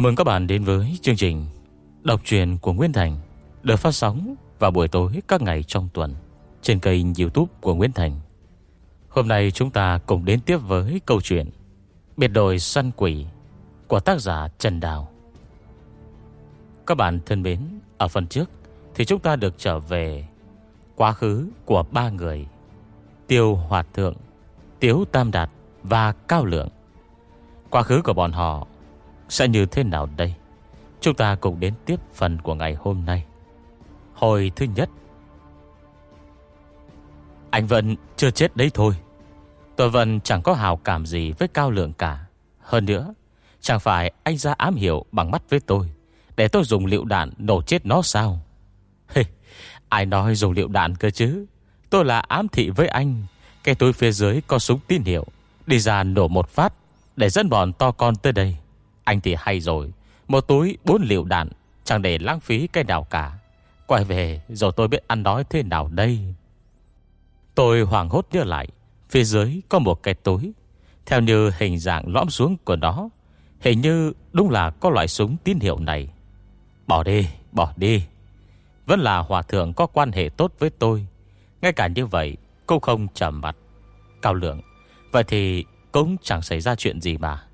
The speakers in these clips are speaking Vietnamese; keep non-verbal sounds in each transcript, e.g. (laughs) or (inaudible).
Chào mừng các bạn đến với chương trình Đọc truyện của Nguyễn Thành, Được phát sóng vào buổi tối các ngày trong tuần Trên kênh youtube của Nguyễn Thành. Hôm nay chúng ta cùng đến tiếp với câu chuyện Biệt đội săn quỷ Của tác giả Trần Đào. Các bạn thân mến, Ở phần trước Thì chúng ta được trở về Quá khứ của ba người, Tiêu Hoạt Thượng, Tiếu Tam Đạt Và Cao Lượng. Quá khứ của bọn họ sẽ như thế nào đây? Chúng ta cùng đến tiếp phần của ngày hôm nay. Hồi thứ nhất. Anh vẫn chưa chết đấy thôi. Tôi vẫn chẳng có hào cảm gì với Cao Lượng cả. Hơn nữa Chẳng phải anh ra ám hiểu bằng mắt với tôi Để tôi dùng liệu đạn nổ chết nó sao? (laughs) Hey, Ai nói dùng liệu đạn cơ chứ? Tôi là ám thị với anh. Cái túi phía dưới có súng tín hiệu Đi ra nổ một phát Để dẫn bọn to con tới đây. Anh thì hay rồi. Một túi bốn liệu đạn Chẳng để lãng phí cái nào cả. Quay về rồi tôi biết ăn đói thế nào đây. Tôi hoảng hốt nhớ lại Phía dưới có một cái túi. Theo như hình dạng lõm xuống của nó Hình như đúng là có loại súng tín hiệu này. Bỏ đi, bỏ đi. Vẫn là hòa thượng có quan hệ tốt với tôi. Ngay cả như vậy Cô không trầm mặt. Cao lượng Vậy thì cũng chẳng xảy ra chuyện gì mà.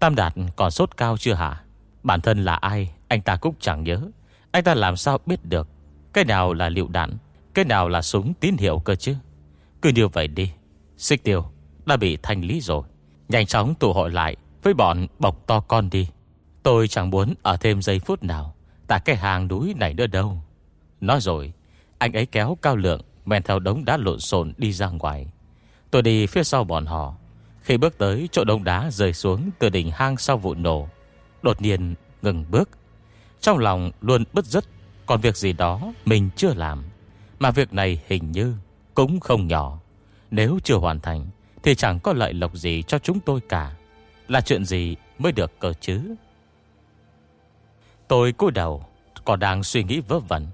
Tam Đạt còn sốt cao chưa hả? Bản thân là ai? Anh ta cũng chẳng nhớ. Anh ta làm sao biết được? Cái nào là liệu đạn? Cái nào là súng tín hiệu cơ chứ? Cứ như vậy đi. Xích tiêu, đã bị thanh lý rồi. Nhanh chóng tụ hội lại Với bọn bọc to con đi. Tôi chẳng muốn ở thêm giây phút nào. Tại cái hàng núi này nữa đâu. Nói rồi, Anh ấy kéo cao lượng Men theo đống đá lộn xộn đi ra ngoài. Tôi đi phía sau bọn họ. Khi bước tới chỗ đông đá rơi xuống Từ đỉnh hang sau vụ nổ, Đột nhiên ngừng bước. Trong lòng luôn bứt rứt, Còn việc gì đó mình chưa làm, Mà việc này hình như cũng không nhỏ. Nếu chưa hoàn thành, Thì chẳng có lợi lộc gì cho chúng tôi cả. Là chuyện gì mới được cơ chứ? Tôi cúi đầu, Còn đang suy nghĩ vớ vẩn.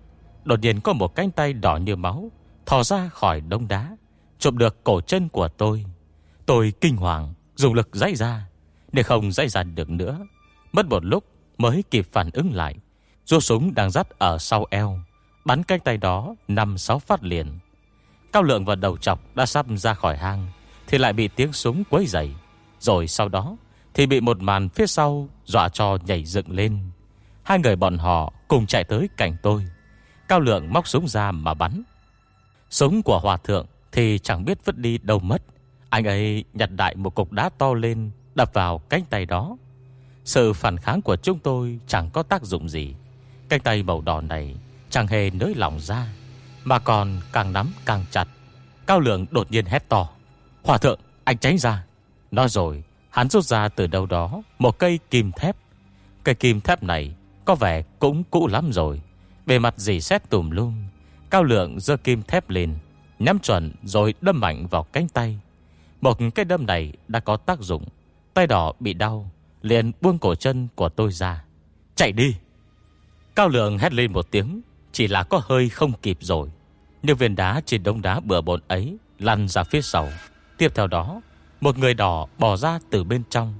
Đột nhiên có một cánh tay đỏ như máu, Thò ra khỏi đông đá, Chụp được cổ chân của tôi. Tôi kinh hoàng, Dùng lực dãy ra, Để không dãy ra được nữa. Mất một lúc mới kịp phản ứng lại Rô súng đang dắt ở sau eo, Bắn cánh tay đó năm sáu phát liền. Cao lượng và đầu chọc đã sắp ra khỏi hang, Thì lại bị tiếng súng quấy dày Rồi sau đó Thì bị một màn phía sau Dọa cho nhảy dựng lên. Hai người bọn họ cùng chạy tới cạnh tôi. Cao lượng móc súng ra mà bắn. Súng của hòa thượng Thì chẳng biết vứt đi đâu mất. Anh ấy nhặt đại một cục đá to lên, Đập vào cánh tay đó. Sự phản kháng của chúng tôi Chẳng có tác dụng gì. Cánh tay màu đỏ này Chẳng hề nới lỏng ra, Mà còn càng nắm càng chặt. Cao lượng đột nhiên hét to, Hòa thượng, anh tránh ra. Nói rồi, hắn rút ra từ đâu đó Một cây kim thép. Cây kim thép này có vẻ cũng cũ lắm rồi. Bề mặt dì xét tùm lum, Cao lượng dơ kim thép lên, Nhắm chuẩn rồi đâm mạnh vào cánh tay. Một cái đâm này đã có tác dụng. Tay đỏ bị đau Liền buông cổ chân của tôi ra. Chạy đi! Cao lượng hét lên một tiếng Chỉ là có hơi không kịp rồi. Nhưng viên đá trên đống đá bừa bộn ấy Lăn ra phía sau. Tiếp theo đó Một người đỏ bỏ ra từ bên trong.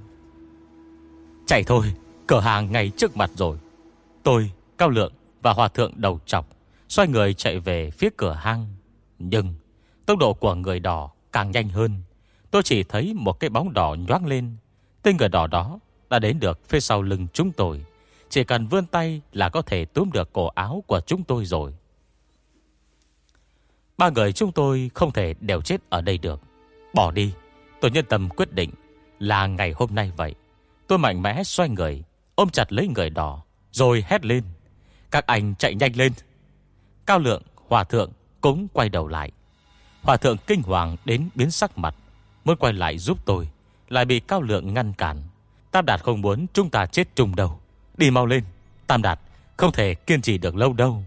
Chạy thôi Cửa hàng ngay trước mặt rồi. Tôi, Cao Lượng và Hòa Thượng đầu chọc Xoay người chạy về phía cửa hang. Nhưng tốc độ của người đỏ càng nhanh hơn. Tôi chỉ thấy một cái bóng đỏ nhoáng lên. Tên người đỏ đó đã đến được phía sau lưng chúng tôi. Chỉ cần vươn tay là có thể túm được cổ áo của chúng tôi rồi. Ba người chúng tôi không thể đều chết ở đây được. Bỏ đi. Tôi nhân tâm quyết định Là ngày hôm nay vậy. Tôi mạnh mẽ xoay người Ôm chặt lấy người đỏ Rồi hét lên. Các anh chạy nhanh lên. Cao lượng, hòa thượng cũng quay đầu lại. Hòa thượng kinh hoàng đến biến sắc mặt. Muốn quay lại giúp tôi, Lại bị cao lượng ngăn cản. Tam Đạt không muốn chúng ta chết chung đâu Đi mau lên, Tam Đạt, không thể kiên trì được lâu đâu.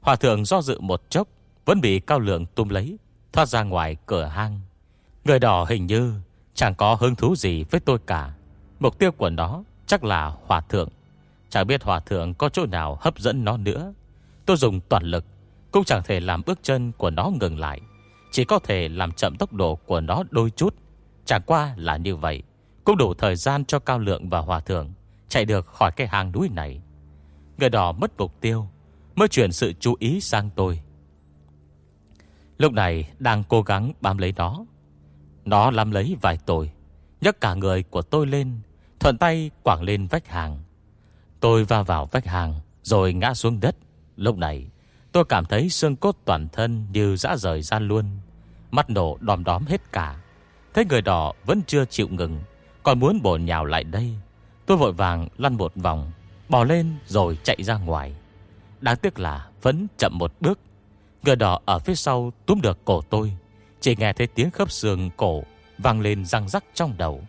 Hòa thượng do dự một chốc, Vẫn bị cao lượng tung lấy, Thoát ra ngoài cửa hang. Người đỏ hình như chẳng có hứng thú gì với tôi cả. Mục tiêu của nó chắc là hòa thượng. Chẳng biết hòa thượng có chỗ nào hấp dẫn nó nữa. Tôi dùng toàn lực, Cũng chẳng thể làm bước chân của nó ngừng lại. Chỉ có thể làm chậm tốc độ của nó đôi chút. Chẳng qua là như vậy, Cũng đủ thời gian cho Cao Lượng và Hòa Thượng Chạy được khỏi cái hang núi này. Người đỏ mất mục tiêu, Mới chuyển sự chú ý sang tôi. Lúc này đang cố gắng bám lấy nó. Nó lắm lấy vài tôi nhấc cả người của tôi lên, Thuận tay quảng lên vách hàng Tôi va vào vách hàng Rồi ngã xuống đất. Lúc này, tôi cảm thấy xương cốt toàn thân Như dã rời ra luôn. Mắt nổ đòm đóm hết cả. Thấy người đỏ vẫn chưa chịu ngừng, Còn muốn bổ nhào lại đây, Tôi vội vàng lăn một vòng, Bò lên rồi chạy ra ngoài. Đáng tiếc là vẫn chậm một bước. Người đỏ ở phía sau túm được cổ tôi, Chỉ nghe thấy tiếng khớp xương cổ Vang lên răng rắc trong đầu.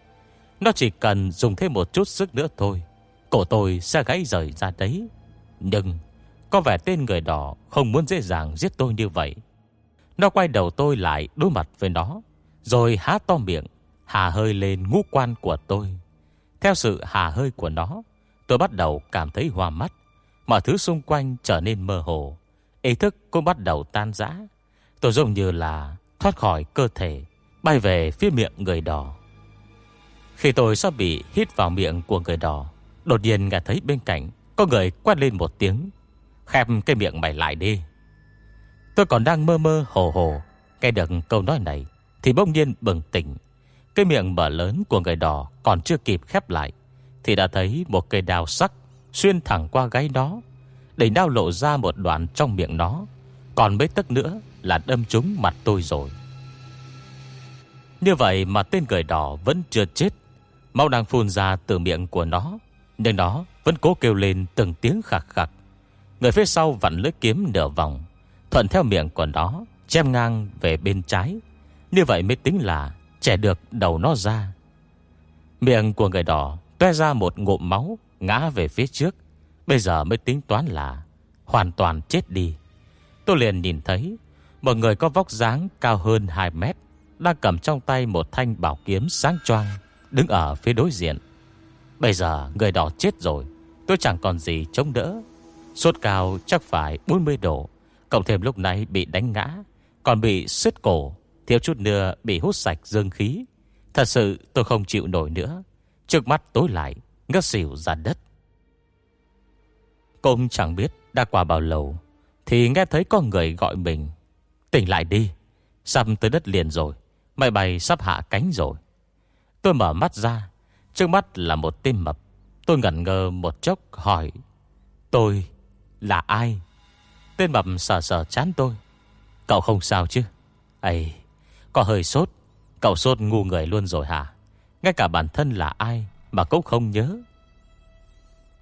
Nó chỉ cần dùng thêm một chút sức nữa thôi, Cổ tôi sẽ gãy rời ra đấy. Nhưng Có vẻ tên người đỏ Không muốn dễ dàng giết tôi như vậy. Nó quay đầu tôi lại đối mặt với nó, Rồi há to miệng, Hà hơi lên ngũ quan của tôi. Theo sự hà hơi của nó, Tôi bắt đầu cảm thấy hoa mắt. Mọi thứ xung quanh trở nên mơ hồ, Ý thức cũng bắt đầu tan rã. Tôi giống như là thoát khỏi cơ thể, Bay về phía miệng người đỏ. Khi tôi sắp bị hít vào miệng của người đỏ, Đột nhiên nghe thấy bên cạnh Có người quát lên một tiếng. Khép cái miệng mày lại đi. Tôi còn đang mơ mơ, hồ hồ. Nghe được câu nói này, Thì bỗng nhiên bừng tỉnh. Cái miệng mở lớn của người đỏ Còn chưa kịp khép lại, Thì đã thấy một cây đào sắc Xuyên thẳng qua gáy nó, Để đao lộ ra một đoạn trong miệng nó. Còn mấy tấc nữa là đâm trúng mặt tôi rồi. Như vậy mà tên người đỏ vẫn chưa chết. Mau đang phun ra từ miệng của nó, Nhưng nó vẫn cố kêu lên từng tiếng khạc khạc. Người phía sau vặn lưỡi kiếm nửa vòng. Thuận theo miệng của nó, Chém ngang về bên trái. Như vậy mới tính là Trẻ được đầu nó ra. Miệng của người đỏ Toe ra một ngụm máu, Ngã về phía trước. Bây giờ mới tính toán là Hoàn toàn chết đi. Tôi liền nhìn thấy Một người có vóc dáng cao hơn 2 mét, Đang cầm trong tay một thanh bảo kiếm sáng choang, Đứng ở phía đối diện. Bây giờ người đỏ chết rồi, Tôi chẳng còn gì chống đỡ. Sốt cao chắc phải 40 độ. Cộng thêm lúc nãy bị đánh ngã, Còn bị sứt cổ, Thiếu chút nữa bị hút sạch dương khí. Thật sự tôi không chịu nổi nữa. Trước mắt tối lại, Ngất xỉu ra đất. Cũng chẳng biết đã qua bao lâu, Thì nghe thấy có người gọi mình. Tỉnh lại đi, Sắp tới đất liền rồi, máy bay sắp hạ cánh rồi. Tôi mở mắt ra, Trước mắt là một tim mập. Tôi ngẩn ngơ một chốc, hỏi, Tôi là ai? Tên mập sờ sờ chán tôi. Cậu không sao chứ? Ấy Có hơi sốt. Cậu sốt ngu người luôn rồi hả? Ngay cả bản thân là ai Mà cũng không nhớ.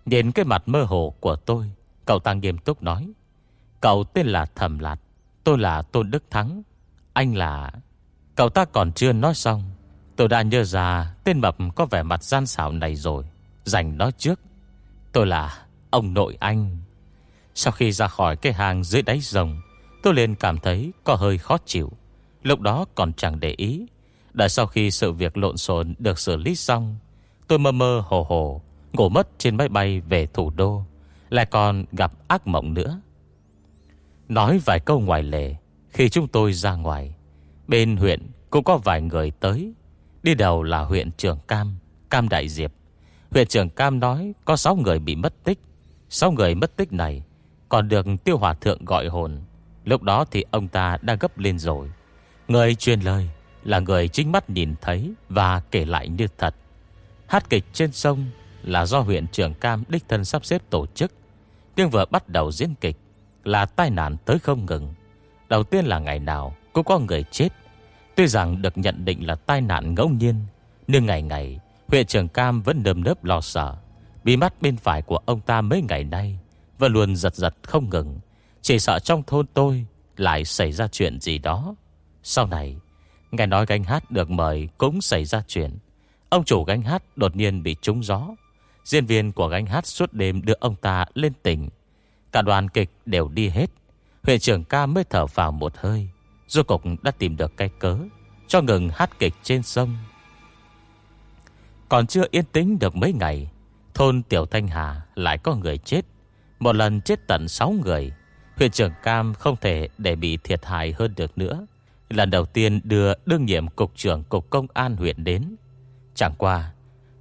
Nhìn cái mặt mơ hồ của tôi, Cậu ta nghiêm túc nói. Cậu tên là thẩm Lạt, Tôi là Tôn Đức Thắng. Anh là Cậu ta còn chưa nói xong, Tôi đã nhớ ra tên mập có vẻ mặt gian xảo này rồi, Dành nói trước. Tôi là ông nội anh. Sau khi ra khỏi cái hàng dưới đáy rồng, Tôi liền cảm thấy có hơi khó chịu. Lúc đó còn chẳng để ý. Đã sau khi sự việc lộn xộn được xử lý xong, Tôi mơ mơ hồ hồ, Ngủ mất trên máy bay về thủ đô, Lại còn gặp ác mộng nữa. Nói vài câu ngoài lề, Khi chúng tôi ra ngoài, Bên huyện cũng có vài người tới. Đi đầu là huyện trưởng Cam Cam Đại Diệp. Huyện trưởng Cam nói có 6 người bị mất tích. 6 người mất tích này còn được tiêu hòa thượng gọi hồn. Lúc đó thì ông ta đã gấp lên rồi. Người truyền lời Là người chính mắt nhìn thấy Và kể lại như thật. Hát kịch trên sông Là do huyện trưởng Cam đích thân sắp xếp tổ chức. Nhưng vừa bắt đầu diễn kịch Là tai nạn tới không ngừng. Đầu tiên là ngày nào Cũng có người chết. Tuy rằng được nhận định là tai nạn ngẫu nhiên, Nhưng ngày ngày, Huyện trưởng Cam vẫn nơm nớp lo sợ. Bí mắt bên phải của ông ta mấy ngày nay vẫn luôn giật giật không ngừng. Chỉ sợ trong thôn tôi Lại xảy ra chuyện gì đó. Sau này, Nghe nói gánh hát được mời cũng xảy ra chuyện. Ông chủ gánh hát đột nhiên bị trúng gió. Diễn viên của gánh hát suốt đêm đưa ông ta lên tỉnh. Cả đoàn kịch đều đi hết. Huyện trưởng ca mới thở vào một hơi. Rốt cục đã tìm được cái cớ Cho ngừng hát kịch trên sông. Còn chưa yên tĩnh được mấy ngày, Thôn Tiểu Thanh Hà lại có người chết. Một lần chết tận 6 người, Huyện trưởng Cam không thể để bị thiệt hại hơn được nữa. Lần đầu tiên đưa đương nhiệm cục trưởng cục công an huyện đến. Chẳng qua,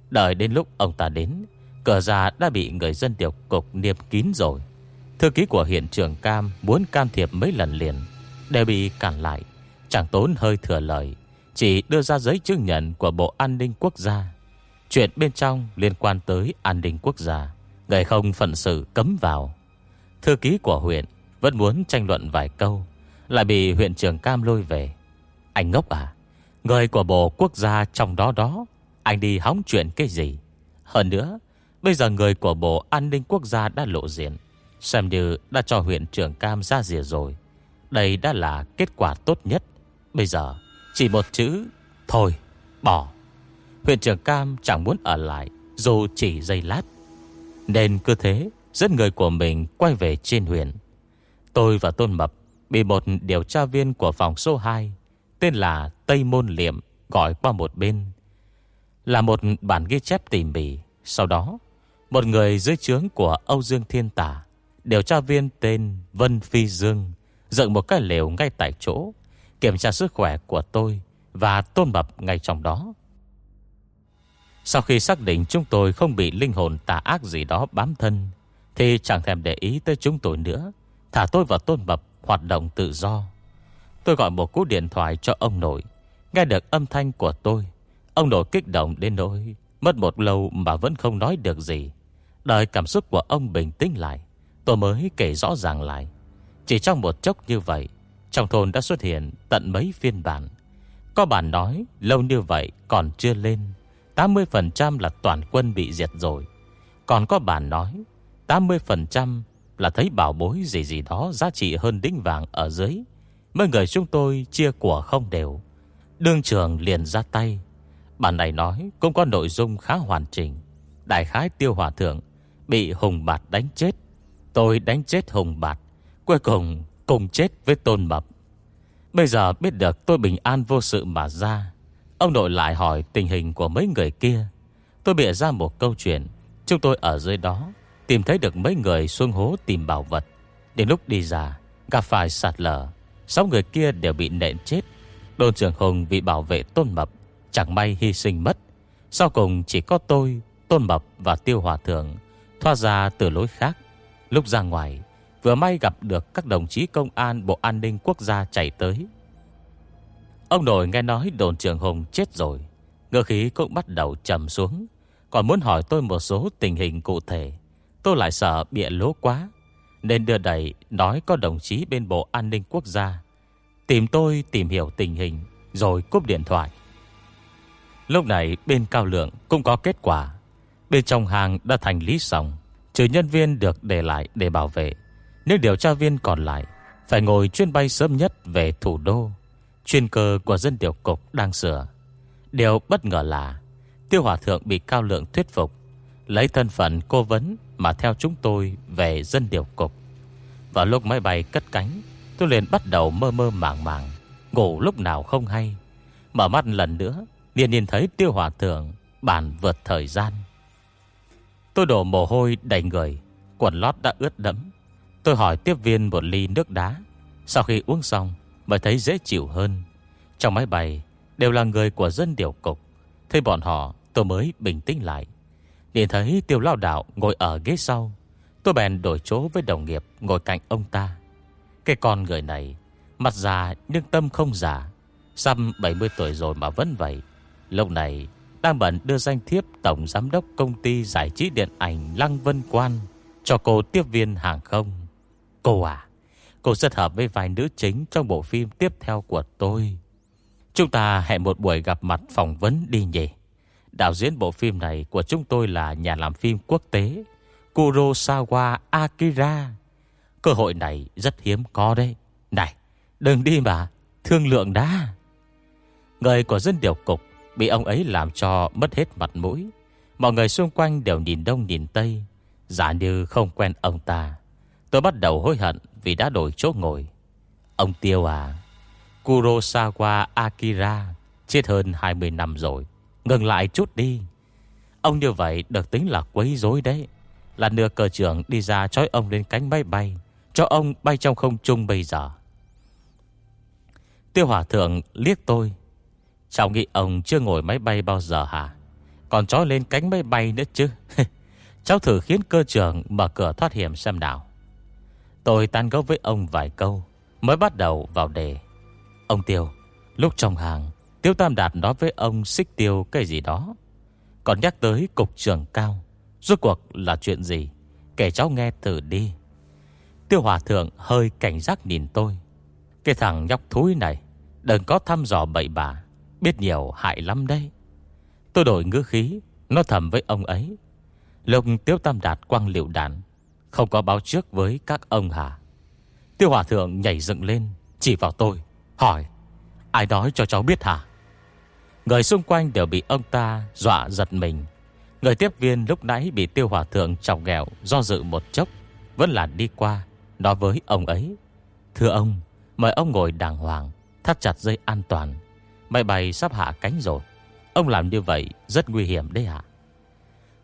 Đợi đến lúc ông ta đến, Cửa ra đã bị người dân tiểu cục niêm kín rồi. Thư ký của hiện trường Cam Muốn can thiệp mấy lần liền, Đều bị cản lại, Chẳng tốn hơi thừa lời, Chỉ đưa ra giấy chứng nhận của Bộ An ninh Quốc gia. Chuyện bên trong liên quan tới an ninh quốc gia. Người không phận sự cấm vào. Thư ký của huyện Vẫn muốn tranh luận vài câu, Lại bị huyện trưởng Cam lôi về. Anh ngốc à Người của Bộ Quốc gia trong đó đó, Anh đi hóng chuyện cái gì? Hơn nữa, Bây giờ người của Bộ An ninh Quốc gia đã lộ diện, Xem như đã cho huyện trưởng Cam ra rìa rồi. Đây đã là kết quả tốt nhất. Bây giờ chỉ một chữ, Thôi, bỏ. Huyện trưởng Cam chẳng muốn ở lại, Dù chỉ giây lát. Nên cứ thế Dẫn người của mình quay về trên huyện Tôi và Tôn Mập Bị một điều tra viên của phòng số 2 Tên là Tây Môn Liệm, Gọi qua một bên. Là một bản ghi chép tỉ mỉ. Sau đó, Một người dưới trướng của Âu Dương Thiên Tả Điều tra viên tên Vân Phi Dương, Dựng một cái lều ngay tại chỗ, Kiểm tra sức khỏe của tôi Và Tôn Mập ngay trong đó. Sau khi xác định chúng tôi không bị linh hồn tà ác gì đó bám thân, Thì chẳng thèm để ý tới chúng tôi nữa. Thả tôi và Tôn Mập, hoạt động tự do. Tôi gọi một cú điện thoại cho ông nội. Nghe được âm thanh của tôi, Ông nội kích động đến nỗi Mất một lâu mà vẫn không nói được gì. Đợi cảm xúc của ông bình tĩnh lại, Tôi mới kể rõ ràng lại. Chỉ trong một chốc như vậy, Trong thôn đã xuất hiện tận mấy phiên bản. Có bản nói, Lâu như vậy còn chưa lên. 80% là toàn quân bị diệt rồi. Còn có bản nói 80% là thấy bảo bối gì gì đó Giá trị hơn đính vàng ở dưới. Mấy người chúng tôi chia của không đều. Đương trường liền ra tay. Bản này nói cũng có nội dung khá hoàn chỉnh. Đại khái tiêu hòa thượng Bị Hùng Bạt đánh chết. Tôi đánh chết Hùng Bạt, Cuối cùng cùng chết với Tôn Mập. Bây giờ biết được tôi bình an vô sự mà ra Ông nội lại hỏi tình hình của mấy người kia. Tôi bịa ra một câu chuyện. Chúng tôi ở dưới đó, Tìm thấy được mấy người xuống hố tìm bảo vật. Đến lúc đi ra, Gặp phải sạt lở. Sáu người kia đều bị nện chết. Đồn trưởng Hùng vì bảo vệ Tôn Mập, Chẳng may hy sinh mất. Sau cùng chỉ có tôi, Tôn Mập và Tiêu Hòa Thượng Thoát ra từ lối khác. Lúc ra ngoài, Vừa may gặp được các đồng chí công an Bộ An ninh Quốc gia chạy tới. Ông nội nghe nói đồn trường Hùng chết rồi. Ngựa khí cũng bắt đầu trầm xuống. Còn muốn hỏi tôi một số tình hình cụ thể. Tôi lại sợ bịa lố quá. Nên đưa đẩy nói có đồng chí bên Bộ An ninh Quốc gia. Tìm tôi tìm hiểu tình hình, Rồi cúp điện thoại. Lúc này bên Cao Lượng cũng có kết quả. Bên trong hàng đã thành lý xong, Trừ nhân viên được để lại để bảo vệ. Nhưng điều tra viên còn lại, Phải ngồi chuyên bay sớm nhất về thủ đô. Chuyên cơ của dân điều cục đang sửa. Điều bất ngờ là, Tiêu Hòa Thượng bị Cao Lượng thuyết phục, Lấy thân phận cô vấn Mà theo chúng tôi về dân điều cục. Vào lúc máy bay cất cánh, Tôi liền bắt đầu mơ mơ màng màng, Ngủ lúc nào không hay. Mở mắt lần nữa, liền nhìn thấy Tiêu Hòa Thượng Bản vượt thời gian. Tôi đổ mồ hôi đầy người, Quần lót đã ướt đẫm. Tôi hỏi tiếp viên một ly nước đá. Sau khi uống xong Mới thấy dễ chịu hơn. Trong máy bay đều là người của dân điều cục. Thấy bọn họ tôi mới bình tĩnh lại. Nhìn thấy tiêu lao đạo ngồi ở ghế sau Tôi bèn đổi chỗ với đồng nghiệp Ngồi cạnh ông ta. Cái con người này Mặt già nhưng tâm không già Xăm 70 tuổi rồi mà vẫn vậy. Lúc này đang bận đưa danh thiếp Tổng Giám đốc Công ty Giải trí Điện ảnh Lăng Vân Quan cho cô tiếp viên hàng không. Cô à, cô rất hợp với vài nữ chính trong bộ phim tiếp theo của tôi. Chúng ta hẹn một buổi gặp mặt phỏng vấn đi nhỉ. Đạo diễn bộ phim này của chúng tôi là nhà làm phim quốc tế Kurosawa Akira. Cơ hội này rất hiếm có đấy. Này, đừng đi mà, thương lượng đã. Người của dân điều cục Bị ông ấy làm cho mất hết mặt mũi Mọi người xung quanh đều nhìn đông nhìn tây Giả như không quen ông ta Tôi bắt đầu hối hận vì đã đổi chỗ ngồi. Ông Tiêu à Kurosawa Akira Chết hơn 20 năm rồi. Ngừng lại chút đi. Ông như vậy được tính là quấy rối đấy. Là nửa cờ trưởng đi ra trói ông lên cánh máy bay, Cho ông bay trong không trung bây giờ. Tiêu Hòa Thượng liếc tôi. Cháu nghĩ ông chưa ngồi máy bay bao giờ hả? Còn trói lên cánh máy bay nữa chứ? (laughs) Cháu thử khiến cơ trưởng Mở cửa thoát hiểm xem nào. Tôi tan gấu với ông vài câu, Mới bắt đầu vào đề. Ông Tiêu, Lúc trong hàng, Tiêu Tam Đạt nói với ông xích tiêu cái gì đó. Còn nhắc tới cục trưởng cao, Rốt cuộc là chuyện gì? Kể cháu nghe thử đi. Tiêu Hòa Thượng hơi cảnh giác nhìn tôi. Cái thằng nhóc thúi này, Đừng có thăm dò bậy bạ, Biết nhiều hại lắm đây Tôi đổi ngữ khí, Nói thầm với ông ấy. Lục Tiêu Tam Đạt quăng liệu đạn không có báo trước với các ông hả? Tiêu Hòa Thượng nhảy dựng lên, Chỉ vào tôi, Hỏi, Ai nói cho cháu biết hả? Người xung quanh đều bị ông ta dọa giật mình. Người tiếp viên lúc nãy bị Tiêu Hòa Thượng trọng nghèo Do dự một chốc, Vẫn là đi qua, Nói với ông ấy, Thưa ông, Mời ông ngồi đàng hoàng, Thắt chặt dây an toàn. Máy bay sắp hạ cánh rồi. Ông làm như vậy rất nguy hiểm đấy ạ.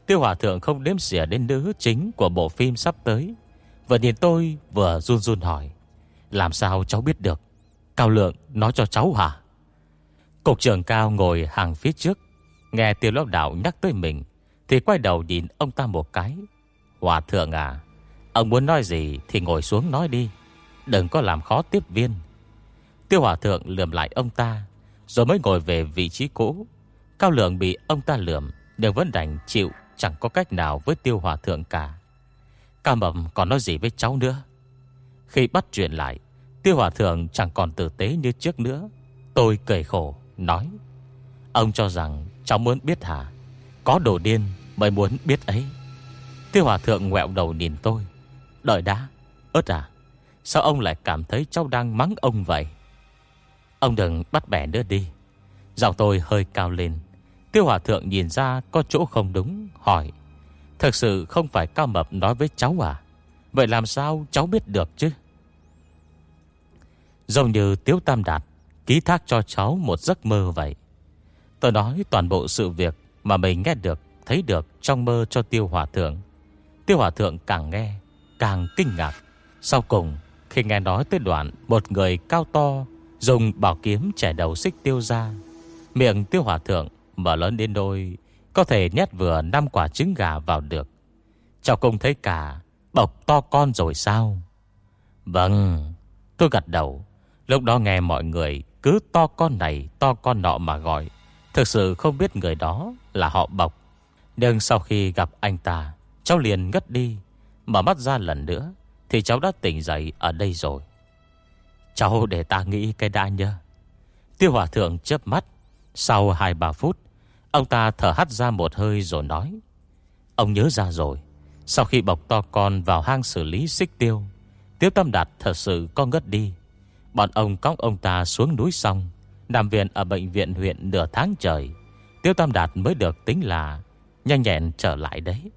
Tiêu Hòa Thượng không đếm xỉa đến nữ chính Của bộ phim sắp tới. Vừa nhìn tôi, vừa run run hỏi, Làm sao cháu biết được? Cao Lượng nói cho cháu hả? Cục trưởng Cao ngồi hàng phía trước, Nghe tiêu lão đạo nhắc tới mình, Thì quay đầu nhìn ông ta một cái. Hòa thượng à Ông muốn nói gì thì ngồi xuống nói đi, Đừng có làm khó tiếp viên. Tiêu hòa thượng lườm lại ông ta, Rồi mới ngồi về vị trí cũ. Cao lượng bị ông ta lườm, đều vẫn đành chịu Chẳng có cách nào với tiêu hòa thượng cả. Ca mầm còn nói gì với cháu nữa? Khi bắt chuyện lại, Tiêu hòa thượng chẳng còn tử tế như trước nữa. Tôi cười khổ, Nói, Ông cho rằng cháu muốn biết hả Có đồ điên mới muốn biết ấy. Tiêu hòa thượng ngẹo đầu nhìn tôi, Đợi đã, ớt à Sao ông lại cảm thấy cháu đang mắng ông vậy? Ông đừng bắt bẻ nữa đi. Giọng tôi hơi cao lên. Tiêu hòa thượng nhìn ra có chỗ không đúng, Hỏi Thật sự không phải cao mập nói với cháu à? Vậy làm sao cháu biết được chứ? Giống như Tiếu Tam Đạt Ký thác cho cháu một giấc mơ vậy. Tôi nói toàn bộ sự việc Mà mình nghe được, Thấy được trong mơ cho Tiêu Hòa Thượng. Tiêu Hòa Thượng càng nghe, Càng kinh ngạc. Sau cùng, khi nghe nói tới đoạn Một người cao to, Dùng bảo kiếm trẻ đầu xích tiêu ra, Miệng Tiêu Hòa Thượng Mở lớn đến đôi, Có thể nhét vừa năm quả trứng gà vào được. Cháu không thấy cả Bọc to con rồi sao? Vâng Tôi gật đầu. Lúc đó nghe mọi người cứ to con này, to con nọ mà gọi, Thực sự không biết người đó là họ bọc Nhưng sau khi gặp anh ta, Cháu liền ngất đi. Mở mắt ra lần nữa, Thì cháu đã tỉnh dậy ở đây rồi. Cháu để ta nghĩ cái đã nhớ. Tiêu hòa thượng chớp mắt. Sau 2-3 phút Ông ta thở hắt ra một hơi rồi nói, Ông nhớ ra rồi, Sau khi bọc to con vào hang xử lý xích tiêu Tiêu tâm đạt thật sự có ngất đi. Bọn ông cõng ông ta xuống núi xong, Nằm viện ở bệnh viện huyện nửa tháng trời Tiêu Tam Đạt mới được tính là Nhanh nhẹn trở lại đấy.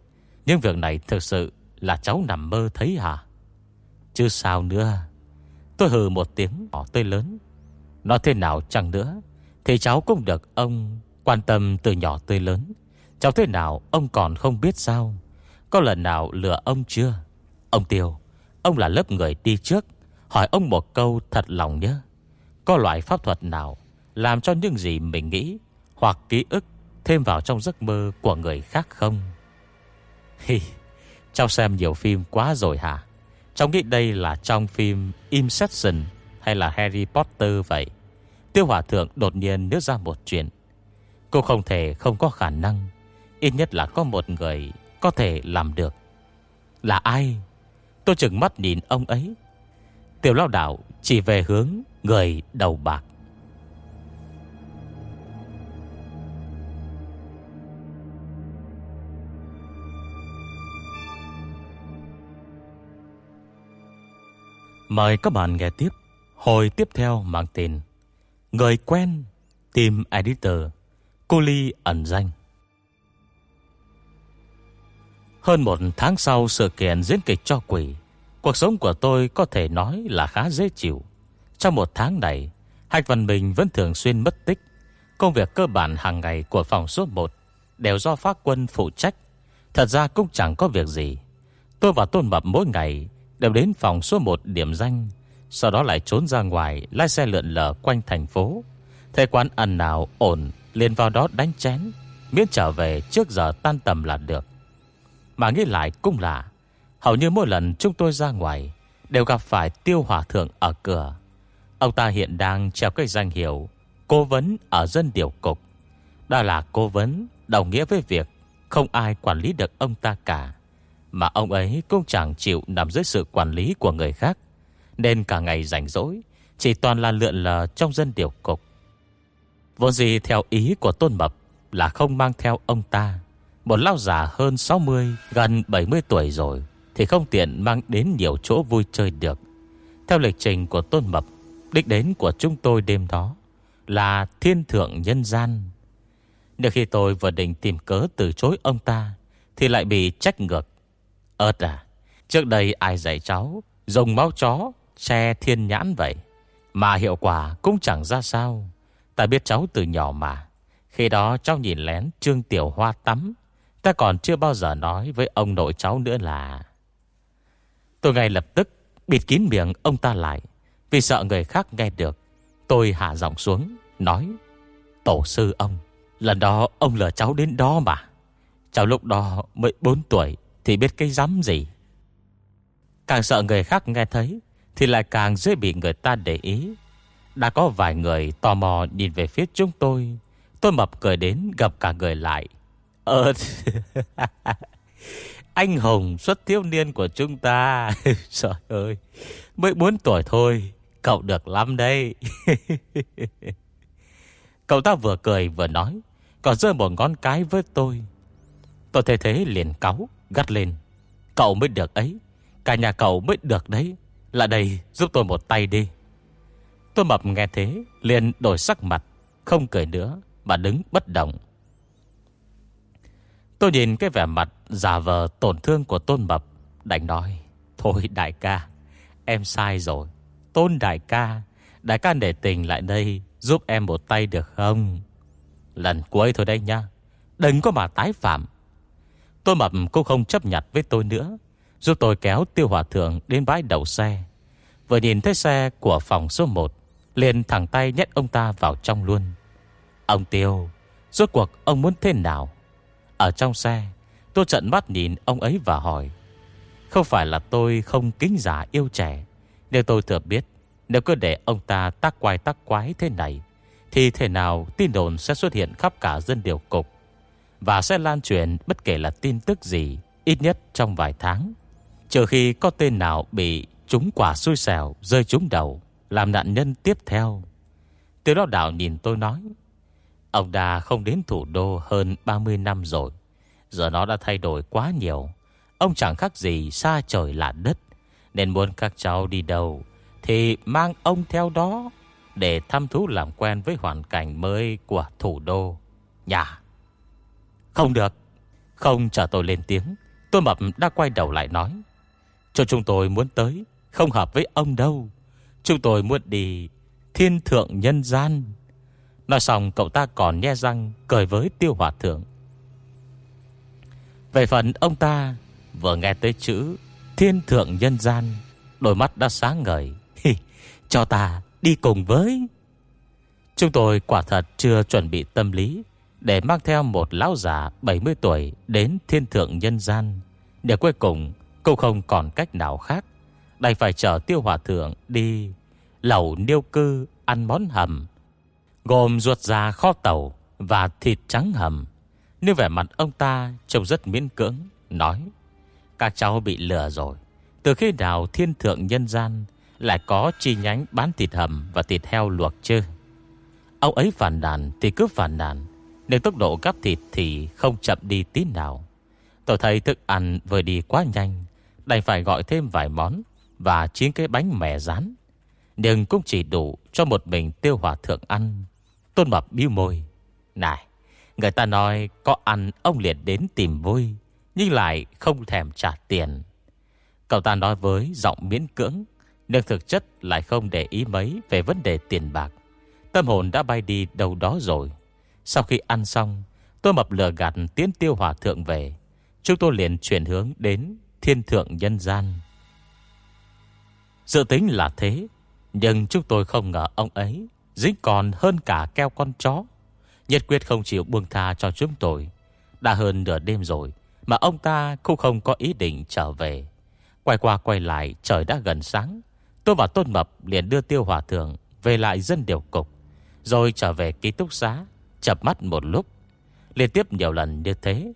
Nhưng việc này thực sự là cháu nằm mơ thấy hả? Chứ sao nữa. Tôi hừ một tiếng bỏ tươi lớn, Nói thế nào chẳng nữa, Thì cháu cũng được ông quan tâm từ nhỏ tới lớn. Cháu thế nào ông còn không biết sao? Có lần nào lừa ông chưa? Ông Tiêu, Ông là lớp người đi trước. Hỏi ông một câu thật lòng nhé. Có loại pháp thuật nào Làm cho những gì mình nghĩ Hoặc ký ức thêm vào trong giấc mơ Của người khác không? (laughs) Hi, Cháu xem nhiều phim quá rồi hả? Cháu nghĩ đây là trong phim Inception Hay là Harry Potter vậy? Tiêu Hòa Thượng đột nhiên nhớ ra một chuyện. Cô không thể không có khả năng. Ít nhất là có một người Có thể làm được. Là ai? Tôi chừng mắt nhìn ông ấy. Tiểu lao đảo chỉ về hướng người đầu bạc. Mời các bạn nghe tiếp Hồi tiếp theo mang tên Người quen Team Editor. Cô Ly ẩn danh Hơn một tháng sau sự kiện diễn kịch cho quỷ Cuộc sống của tôi có thể nói là khá dễ chịu. Trong một tháng này, Hạch Văn Bình vẫn thường xuyên mất tích. Công việc cơ bản hàng ngày của phòng số 1 đều do phát quân phụ trách. Thật ra cũng chẳng có việc gì. Tôi và Tôn Mập mỗi ngày đều đến phòng số 1 điểm danh, sau đó lại trốn ra ngoài lái xe lượn lờ quanh thành phố. Thế quán ăn nào ổn liền vào đó đánh chén. Miễn trở về trước giờ tan tầm là được. Mà nghĩ lại cũng là, Hầu như mỗi lần chúng tôi ra ngoài Đều gặp phải tiêu hòa thượng ở cửa. Ông ta hiện đang treo cái danh hiệu Cố vấn ở dân điều cục. Đó là cố vấn Đồng nghĩa với việc Không ai quản lý được ông ta cả, Mà ông ấy cũng chẳng chịu nằm dưới sự quản lý của người khác, Nên cả ngày rảnh rỗi Chỉ toàn là lượn lờ trong dân điều cục. Vốn gì theo ý của Tôn Mập Là không mang theo ông ta. Một lao giả hơn 60 Gần 70 tuổi rồi, Thì không tiện mang đến nhiều chỗ vui chơi được. Theo lịch trình của Tôn Mập, Đích đến của chúng tôi đêm đó Là thiên thượng nhân gian. Nếu khi tôi vừa định tìm cớ từ chối ông ta, Thì lại bị trách ngược. Ơt à Trước đây ai dạy cháu Dùng máu chó Che thiên nhãn vậy? Mà hiệu quả cũng chẳng ra sao. Ta biết cháu từ nhỏ mà. Khi đó cháu nhìn lén Trương Tiểu Hoa tắm. Ta còn chưa bao giờ nói với ông nội cháu nữa là. Tôi ngay lập tức Bịt kín miệng ông ta lại. Vì sợ người khác nghe được, Tôi hạ giọng xuống, Nói, Tổ sư ông, Lần đó ông lừa cháu đến đó mà. Cháu lúc đó mới 4 tuổi, Thì biết cái dám gì? Càng sợ người khác nghe thấy, Thì lại càng dễ bị người ta để ý. Đã có vài người tò mò Nhìn về phía chúng tôi. Tôi mập cười đến gặp cả người lại. Ờ (laughs) Anh hùng xuất thiếu niên của chúng ta. (laughs) Trời ơi, Mới 4 tuổi thôi, Cậu được lắm đây. (laughs) Cậu ta vừa cười vừa nói, còn rơi một ngón cái với tôi. Tôi thấy thế liền cáu, Gắt lên. Cậu mới được ấy, Cả nhà cậu mới được đấy. Lại đây, giúp tôi một tay đi. Tôi mập nghe thế, Liền đổi sắc mặt, Không cười nữa Mà đứng bất động. Tôi nhìn cái vẻ mặt giả vờ tổn thương của Tôn Mập, Đành nói, Thôi đại ca, Em sai rồi. Tôn đại ca Đại ca để tình lại đây Giúp em một tay được không? Lần cuối thôi đây nha, Đừng có mà tái phạm. Tôn mập cũng không chấp nhận với tôi nữa, Giúp tôi kéo tiêu hòa thượng đến bãi đậu xe. Vừa nhìn thấy xe của phòng số 1 Liền thẳng tay nhét ông ta vào trong luôn. Ông Tiêu Rốt cuộc ông muốn thế nào? Ở trong xe Tôi trận mắt nhìn ông ấy và hỏi Không phải là tôi không kính giả yêu trẻ Nếu tôi thừa biết Nếu cứ để ông ta tác quái tác quái thế này thì thế nào tin đồn sẽ xuất hiện khắp cả dân điều cục? Và sẽ lan truyền bất kể là tin tức gì, ít nhất trong vài tháng. Trừ khi có tên nào bị trúng quả xui xẻo rơi trúng đầu, làm nạn nhân tiếp theo. Tiêu đó đảo nhìn tôi nói, ông đã không đến thủ đô hơn 30 năm rồi. Giờ nó đã thay đổi quá nhiều. Ông chẳng khác gì xa trời lạ đất. Nên muốn các cháu đi đâu thì mang ông theo đó để thăm thú làm quen với hoàn cảnh mới của thủ đô. Nhà. Không được. Không chờ tôi lên tiếng. Tôi mập đã quay đầu lại nói. Cho chúng tôi muốn tới. Không hợp với ông đâu. Chúng tôi muốn đi, thiên thượng nhân gian. Nói xong, cậu ta còn nhe răng cười với tiêu hòa thượng. Về phần ông ta, vừa nghe tới chữ thiên thượng nhân gian. Đôi mắt đã sáng ngời. Cho ta đi cùng với. Chúng tôi quả thật chưa chuẩn bị tâm lý để mang theo một lão già 70 tuổi đến thiên thượng nhân gian. Để cuối cùng cô không còn cách nào khác. Đành phải chở tiêu hòa thượng đi lẩu niêu cư ăn món hầm. Gồm ruột già kho tàu và thịt trắng hầm. Nhưng vẻ mặt ông ta trông rất miễn cưỡng, nói Các cháu bị lừa rồi. Từ khi nào thiên thượng nhân gian lại có chi nhánh bán thịt hầm và thịt heo luộc chứ. Ông ấy phản đàn thì cứ phản đàn nếu tốc độ gắp thịt thì không chậm đi tí nào. Tôi thấy thức ăn vừa đi quá nhanh, đành phải gọi thêm vài món và chín cái bánh mè rán. Nhưng cũng chỉ đủ cho một mình tiêu hòa thượng ăn. Tôn mập biêu môi. Này, người ta nói có ăn ông liền đến tìm vui, nhưng lại không thèm trả tiền. Cậu ta nói với giọng miễn cưỡng, nhưng thực chất lại không để ý mấy Về vấn đề tiền bạc Tâm hồn đã bay đi đâu đó rồi Sau khi ăn xong Tôi mập lừa gạt tiến tiêu hòa thượng về Chúng tôi liền chuyển hướng đến Thiên thượng nhân gian Dự tính là thế, Nhưng chúng tôi không ngờ ông ấy Dính còn hơn cả keo con chó. Nhất quyết không chịu buông tha cho chúng tôi. Đã hơn nửa đêm rồi Mà ông ta cũng không có ý định trở về. Quay qua quay lại, Trời đã gần sáng. Tôi và Tôn Mập liền đưa tiêu hòa thượng Về lại dân điều cục, Rồi trở về ký túc xá Chập mắt một lúc. Liên tiếp nhiều lần như thế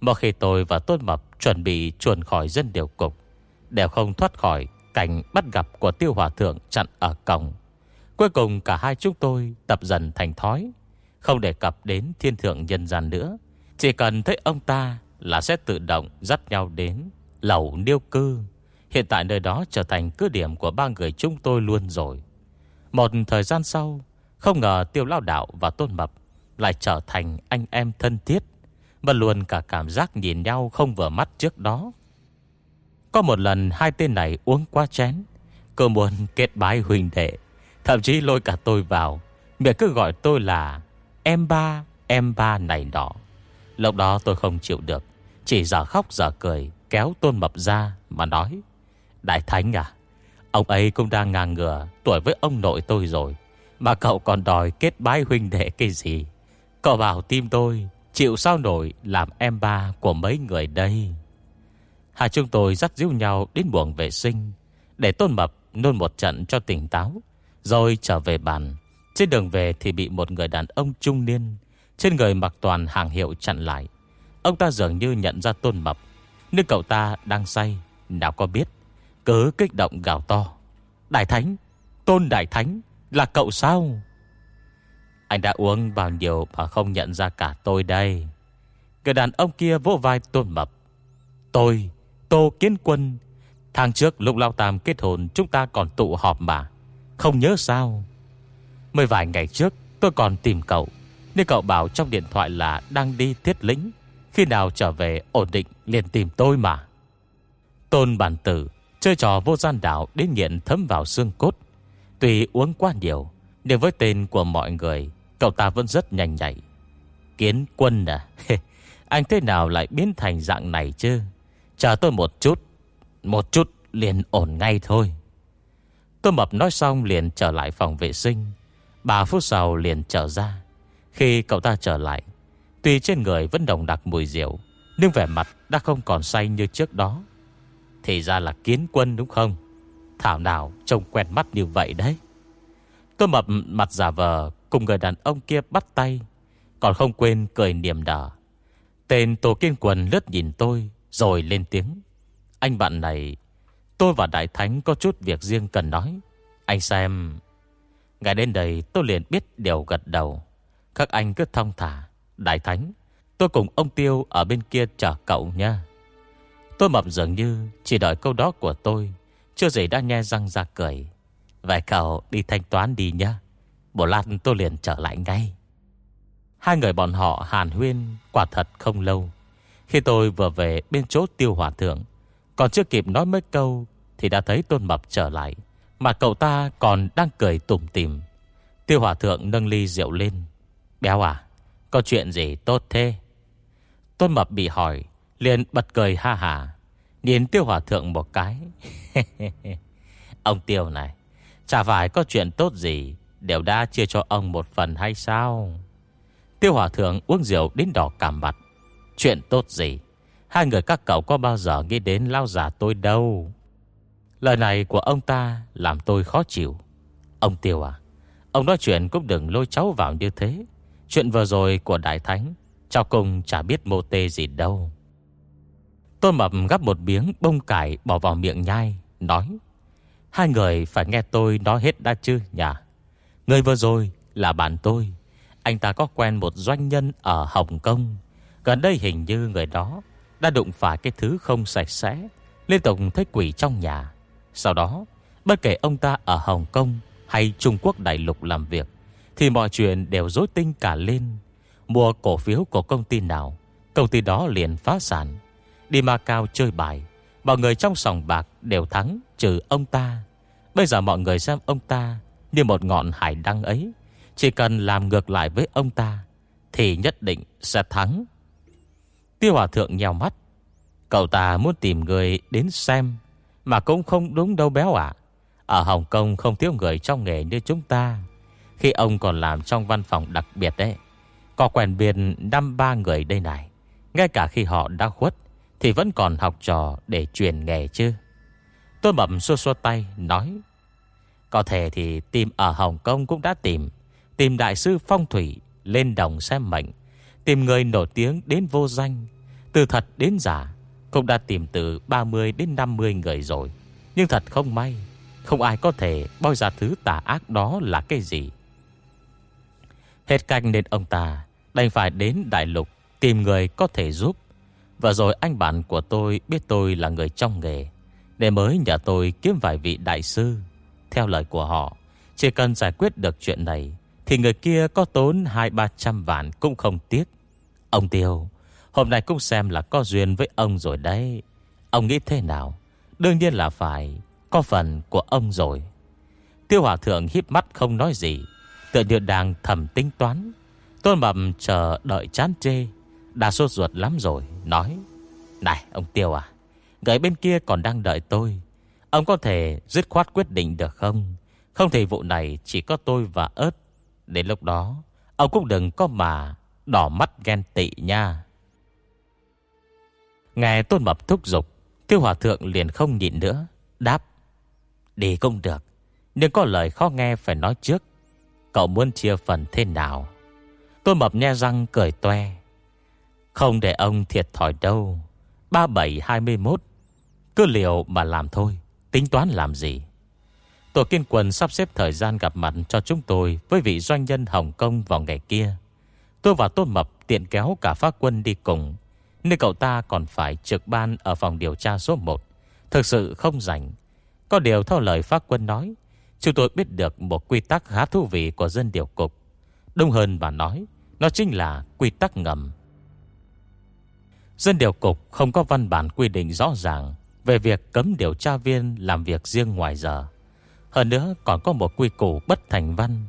Một khi tôi và Tôn Mập chuẩn bị chuồn khỏi dân điều cục, Đều không thoát khỏi cảnh bắt gặp của tiêu hòa thượng chặn ở cổng. Cuối cùng cả hai chúng tôi tập dần thành thói, Không đề cập đến thiên thượng nhân gian nữa. Chỉ cần thấy ông ta là sẽ tự động dắt nhau đến lầu niêu cư. Hiện tại nơi đó trở thành cứ điểm của ba người chúng tôi luôn rồi. Một thời gian sau, Không ngờ tiêu lao đạo và tôn mập Lại trở thành anh em thân thiết Và luôn cả cảm giác nhìn nhau không vừa mắt trước đó. Có một lần hai tên này uống quá chén Cơ muốn kết bái huynh đệ. Thậm chí lôi cả tôi vào. Miệng cứ gọi tôi là Em ba, em ba này đó Lúc đó tôi không chịu được Chỉ giờ khóc giờ cười Kéo tôn mập ra mà nói Đại Thánh à Ông ấy cũng đang ngang ngừa Tuổi với ông nội tôi rồi. Mà cậu còn đòi kết bái huynh đệ cái gì? Cậu bảo tim tôi Chịu sao nổi làm em ba của mấy người đây? Hai chúng tôi dắt díu nhau đến buồng vệ sinh, Để tôn mập nôn một trận cho tỉnh táo, rồi trở về bàn. Trên đường về thì bị một người đàn ông trung niên, Trên người mặc toàn hàng hiệu chặn lại. Ông ta dường như nhận ra tôn mập, Nhưng cậu ta đang say, Nào có biết. Cứ kích động gào to, Đại Thánh, Tôn Đại Thánh, Là cậu sao? Anh đã uống bao nhiêu mà không nhận ra cả tôi đây. Người đàn ông kia vỗ vai tôn mập, Tôi Tô Kiến Quân, Tháng trước lúc Lao Tam kết hôn, Chúng ta còn tụ họp mà. Không nhớ sao? Mới vài ngày trước, tôi còn tìm cậu Nhưng cậu bảo trong điện thoại là Đang đi thiết lính Khi nào trở về, ổn định, liền tìm tôi mà. Tôn bản tử Chơi trò vô gian đảo Đến nghiện thấm vào xương cốt. Tuy uống quá nhiều, Nhưng với tên của mọi người, Cậu ta vẫn rất nhanh nhạy. Kiến quân à? (laughs) Anh thế nào lại biến thành dạng này chứ? Chờ tôi một chút Một chút liền ổn ngay thôi. Tôi Mập nói xong liền trở lại phòng vệ sinh. Bà phút sau liền trở ra. Khi cậu ta trở lại, Tuy trên người vẫn đồng đặc mùi rượu, Nhưng vẻ mặt đã không còn say như trước đó. Thì ra là kiến quân đúng không? Thảo nào trông quen mắt như vậy đấy. Tôi Mập mặt giả vờ Cùng người đàn ông kia bắt tay, Còn không quên cười niềm đỏ Tên Tô Kiên Quân lướt nhìn tôi rồi lên tiếng. Anh bạn này, Tôi và Đại Thánh có chút việc riêng cần nói. Anh xem, Ngày đến đây tôi liền biết điều gật đầu. Các anh cứ thông thả, Đại Thánh, Tôi cùng ông Tiêu ở bên kia chờ cậu nha. Tôi mập dường như Chỉ đợi câu đó của tôi, Chưa gì đã nghe răng ra cười. Vậy cậu đi thanh toán đi nha Bộ lát tôi liền trở lại ngay. Hai người bọn họ hàn huyên, Quả thật không lâu. Khi tôi vừa về bên chỗ tiêu hòa thượng. Còn chưa kịp nói mấy câu Thì đã thấy Tôn Mập trở lại, Mà cậu ta còn đang cười tủm tìm Tiêu Hòa Thượng nâng ly rượu lên. Béo à Có chuyện gì tốt thế? Tôn Mập bị hỏi, liền bật cười ha hà. Nhìn Tiêu Hòa Thượng một cái, (laughs) Ông Tiêu này, Chả phải có chuyện tốt gì, Đều đã chia cho ông một phần hay sao? Tiêu Hòa Thượng uống rượu đến đỏ cả mặt. Chuyện tốt gì? Hai người các cậu có bao giờ nghĩ đến lao giả tôi đâu? Lời này của ông ta Làm tôi khó chịu. Ông Tiêu à Ông nói chuyện cũng đừng lôi cháu vào như thế. Chuyện vừa rồi của Đại Thánh Cháu cùng chả biết mô tê gì đâu. Tôi mập gắp một miếng bông cải Bỏ vào miệng nhai, Nói, Hai người phải nghe tôi nói hết đã chứ, nhà. Người vừa rồi là bạn tôi. Anh ta có quen một doanh nhân ở Hồng Kông. Gần đây hình như người đó đã đụng phải cái thứ không sạch sẽ, liên tục thấy quỷ trong nhà. Sau đó, bất kể ông ta ở Hồng Kông hay Trung Quốc đại lục làm việc, thì mọi chuyện đều rối tinh cả lên. Mua cổ phiếu của công ty nào, công ty đó liền phá sản. Đi Macau chơi bài, mọi người trong sòng bạc đều thắng trừ ông ta. Bây giờ mọi người xem ông ta như một ngọn hải đăng ấy. Chỉ cần làm ngược lại với ông ta thì nhất định sẽ thắng. Tiêu Hòa Thượng nhào mắt. Cậu ta muốn tìm người đến xem. Mà cũng không đúng đâu béo ạ. Ở Hồng Kông không thiếu người trong nghề như chúng ta. Khi ông còn làm trong văn phòng đặc biệt đấy. Có quen biệt năm ba người đây này Ngay cả khi họ đã khuất, Thì vẫn còn học trò để truyền nghề chứ Tôi mập xua xua tay, Nói, Có thể thì tìm ở Hồng Kông cũng đã tìm Tìm đại sư phong thủy Lên đồng xem mệnh Tìm người nổi tiếng đến vô danh, Từ thật đến giả, Cũng đã tìm từ 30 đến 50 người rồi. Nhưng thật không may, Không ai có thể bao ra thứ tà ác đó là cái gì. Hết canh nên ông ta Đành phải đến đại lục Tìm người có thể giúp. Và rồi anh bạn của tôi biết tôi là người trong nghề Để mới nhờ tôi kiếm vài vị đại sư. Theo lời của họ, Chỉ cần giải quyết được chuyện này, Thì người kia có tốn hai ba trăm vạn cũng không tiếc. Ông Tiêu, Hôm nay cũng xem là có duyên với ông rồi đấy. Ông nghĩ thế nào? Đương nhiên là phải, Có phần của ông rồi. Tiêu Hòa Thượng híp mắt không nói gì, Tựa như đang thầm tính toán. Tôn Mập chờ đợi chán chê, Đã sốt ruột lắm rồi, Nói, Này, ông Tiêu à Người bên kia còn đang đợi tôi. Ông có thể dứt khoát quyết định được không? Không thể vụ này chỉ có tôi và ớt. Đến lúc đó, Ông cũng đừng có mà Đỏ mắt ghen tị nha. Nghe Tôn Mập thúc giục, Tiêu Hòa Thượng liền không nhịn nữa, Đáp, Đi không được, Nhưng có lời khó nghe phải nói trước. Cậu muốn chia phần thế nào? Tôn Mập nhe răng cười toe, Không để ông thiệt thòi đâu 3721 Cứ liều mà làm thôi, Tính toán làm gì? Tổ kiên quần sắp xếp thời gian gặp mặt cho chúng tôi Với vị doanh nhân Hồng Kông vào ngày kia. Tôi và Tôn Mập tiện kéo cả phá quân đi cùng, Nên cậu ta còn phải trực ban Ở phòng điều tra số 1 Thực sự không rảnh. Có điều theo lời phá quân nói, Chúng tôi biết được một quy tắc khá thú vị Của dân điều cục. Đông hơn mà nói, Nó chính là quy tắc ngầm. Dân điều cục không có văn bản quy định rõ ràng Về việc cấm điều tra viên Làm việc riêng ngoài giờ. Hơn nữa còn có một quy củ bất thành văn,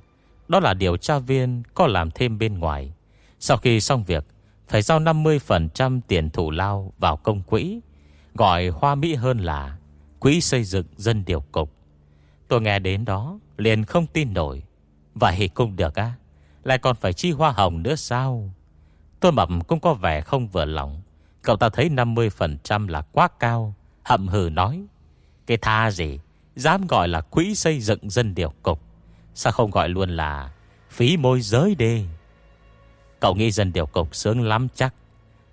Đó là điều tra viên Có làm thêm bên ngoài. Sau khi xong việc, Phải giao 50% tiền thủ lao vào công quỹ, Gọi hoa mỹ hơn là Quỹ xây dựng dân điều cục. Tôi nghe đến đó Liền không tin nổi. Vậy cũng được á, Lại còn phải chi hoa hồng nữa sao? Tôi mập cũng có vẻ không vừa lòng. Cậu ta thấy 50% là quá cao, Hậm hừ nói. Cái tha gì, Dám gọi là quỹ xây dựng dân điều cục, Sao không gọi luôn là Phí môi giới đi? Cậu nghĩ dân điều cục sướng lắm chắc.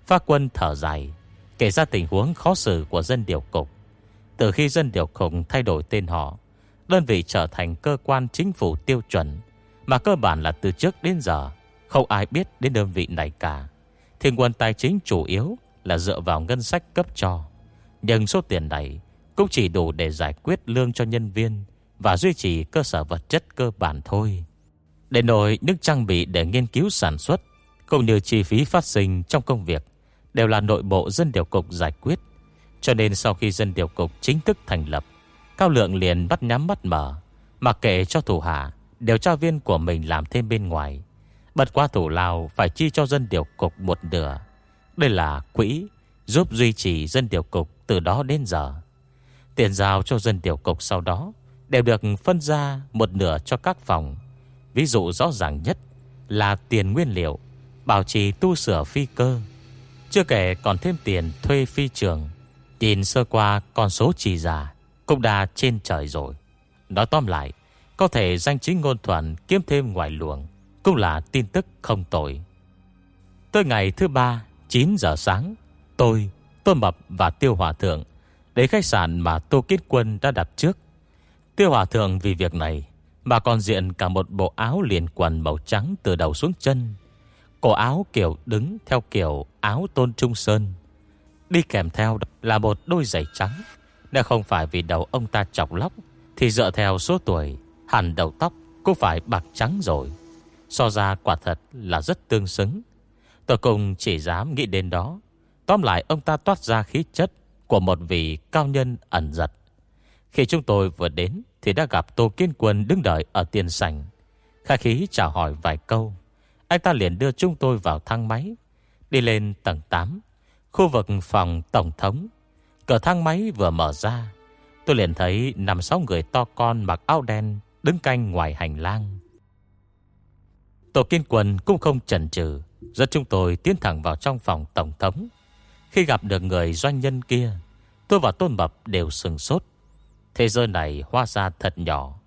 Phát quân thở dài, Kể ra tình huống khó xử của dân điều cục. Từ khi dân điều cục thay đổi tên họ, Đơn vị trở thành cơ quan chính phủ tiêu chuẩn, Mà cơ bản là từ trước đến giờ, Không ai biết đến đơn vị này cả. Thì nguồn tài chính chủ yếu Là dựa vào ngân sách cấp cho. Nhưng số tiền này Cũng chỉ đủ để giải quyết lương cho nhân viên Và duy trì cơ sở vật chất cơ bản thôi. Để nổi những trang bị để nghiên cứu sản xuất cũng như chi phí phát sinh trong công việc, Đều là nội bộ dân điều cục giải quyết. Cho nên sau khi dân điều cục chính thức thành lập, Cao Lượng liền bắt nhắm mắt mở Mặc kệ cho thủ hạ Điều tra viên của mình làm thêm bên ngoài. Bật qua thủ lao phải chi cho dân điều cục một nửa. Đây là quỹ Giúp duy trì dân điều cục từ đó đến giờ. Tiền giao cho dân điều cục sau đó Đều được phân ra một nửa cho các phòng. Ví dụ rõ ràng nhất Là tiền nguyên liệu Bảo trì tu sửa phi cơ Chưa kể còn thêm tiền thuê phi trường. Nhìn sơ qua con số chỉ giả cũng đã trên trời rồi. Nói tóm lại Có thể danh chính ngôn thuận kiếm thêm ngoài luồng Cũng là tin tức không tội Tới ngày thứ ba 9 giờ sáng Tôi, Tô Mập và Tiêu Hòa Thượng Đến khách sạn mà Tô Kết Quân đã đặt trước. Tiêu Hòa Thượng vì việc này Mà còn diện cả một bộ áo liền quần màu trắng từ đầu xuống chân. Cổ áo kiểu đứng theo kiểu áo tôn trung sơn. Đi kèm theo là một đôi giày trắng. Nếu không phải vì đầu ông ta chọc lóc, Thì dựa theo số tuổi, Hẳn đầu tóc cũng phải bạc trắng rồi. So ra quả thật là rất tương xứng. Tôi cùng chỉ dám nghĩ đến đó. Tóm lại, ông ta toát ra khí chất Của một vị cao nhân ẩn giật. Khi chúng tôi vừa đến Thì đã gặp Tô Kiên Quân đứng đợi ở tiền sảnh. Khai khí chào hỏi vài câu. Anh ta liền đưa chúng tôi vào thang máy, Đi lên tầng 8 Khu vực phòng tổng thống. Cửa thang máy vừa mở ra, Tôi liền thấy nằm sáu người to con mặc áo đen Đứng canh ngoài hành lang. Tổ kiên quân cũng không chần chừ, Dẫn chúng tôi tiến thẳng vào trong phòng tổng thống. Khi gặp được người doanh nhân kia, Tôi và Tôn Mập đều sừng sốt. Thế giới này hoa ra thật nhỏ,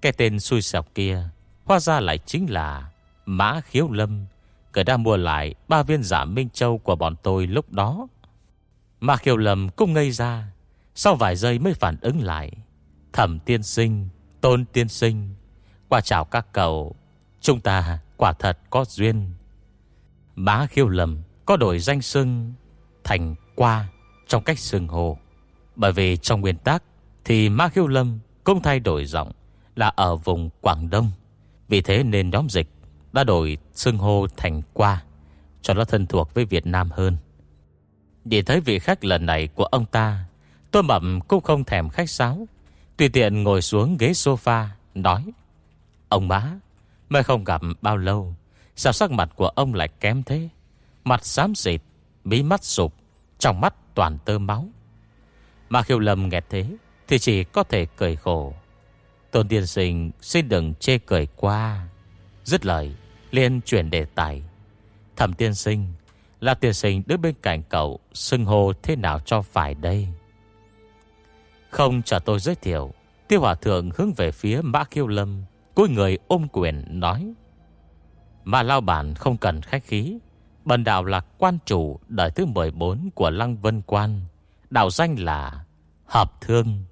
Cái tên xui xẻo kia Hoa ra lại chính là Mã Khiếu Lâm Người đã mua lại ba viên giả Minh Châu của bọn tôi lúc đó. Mã Khiếu Lâm cũng ngây ra, Sau vài giây mới phản ứng lại. Thẩm tiên sinh, Tôn tiên sinh, Qua chào các cậu, Chúng ta quả thật có duyên. Mã Khiếu Lâm có đổi danh xưng Thành qua Trong cách xưng hồ Bởi vì trong nguyên tắc Thì Mã Khiếu Lâm cũng thay đổi giọng Là ở vùng Quảng Đông. Vì thế nên nhóm dịch đã đổi xưng hô thành qua, Cho nó thân thuộc với Việt Nam hơn. Nhìn thấy vị khách lần này của ông ta, Tôi mậm cũng không thèm khách sáo. Tùy tiện ngồi xuống ghế sofa, Nói, Ông má Mới không gặp bao lâu, Sao sắc mặt của ông lại kém thế? Mặt xám xịt Bí mắt sụp, Trong mắt toàn tơ máu. Mà khiêu lầm nghẹt thế Thì chỉ có thể cười khổ. Tôn tiên sinh, xin đừng chê cười qua. Dứt lời liền chuyển đề tài. Thẩm tiên sinh Là tiên sinh đứng bên cạnh cậu, Xưng hô thế nào cho phải đây? Không chờ tôi giới thiệu, Tiêu hòa thượng hướng về phía Mã Kiêu Lâm cuối người ôm quyền nói. Mà lao bản không cần khách khí, Bần đạo là quan chủ Đời thứ 14 của Lăng Vân Quan, Đạo danh là Hợp Thương.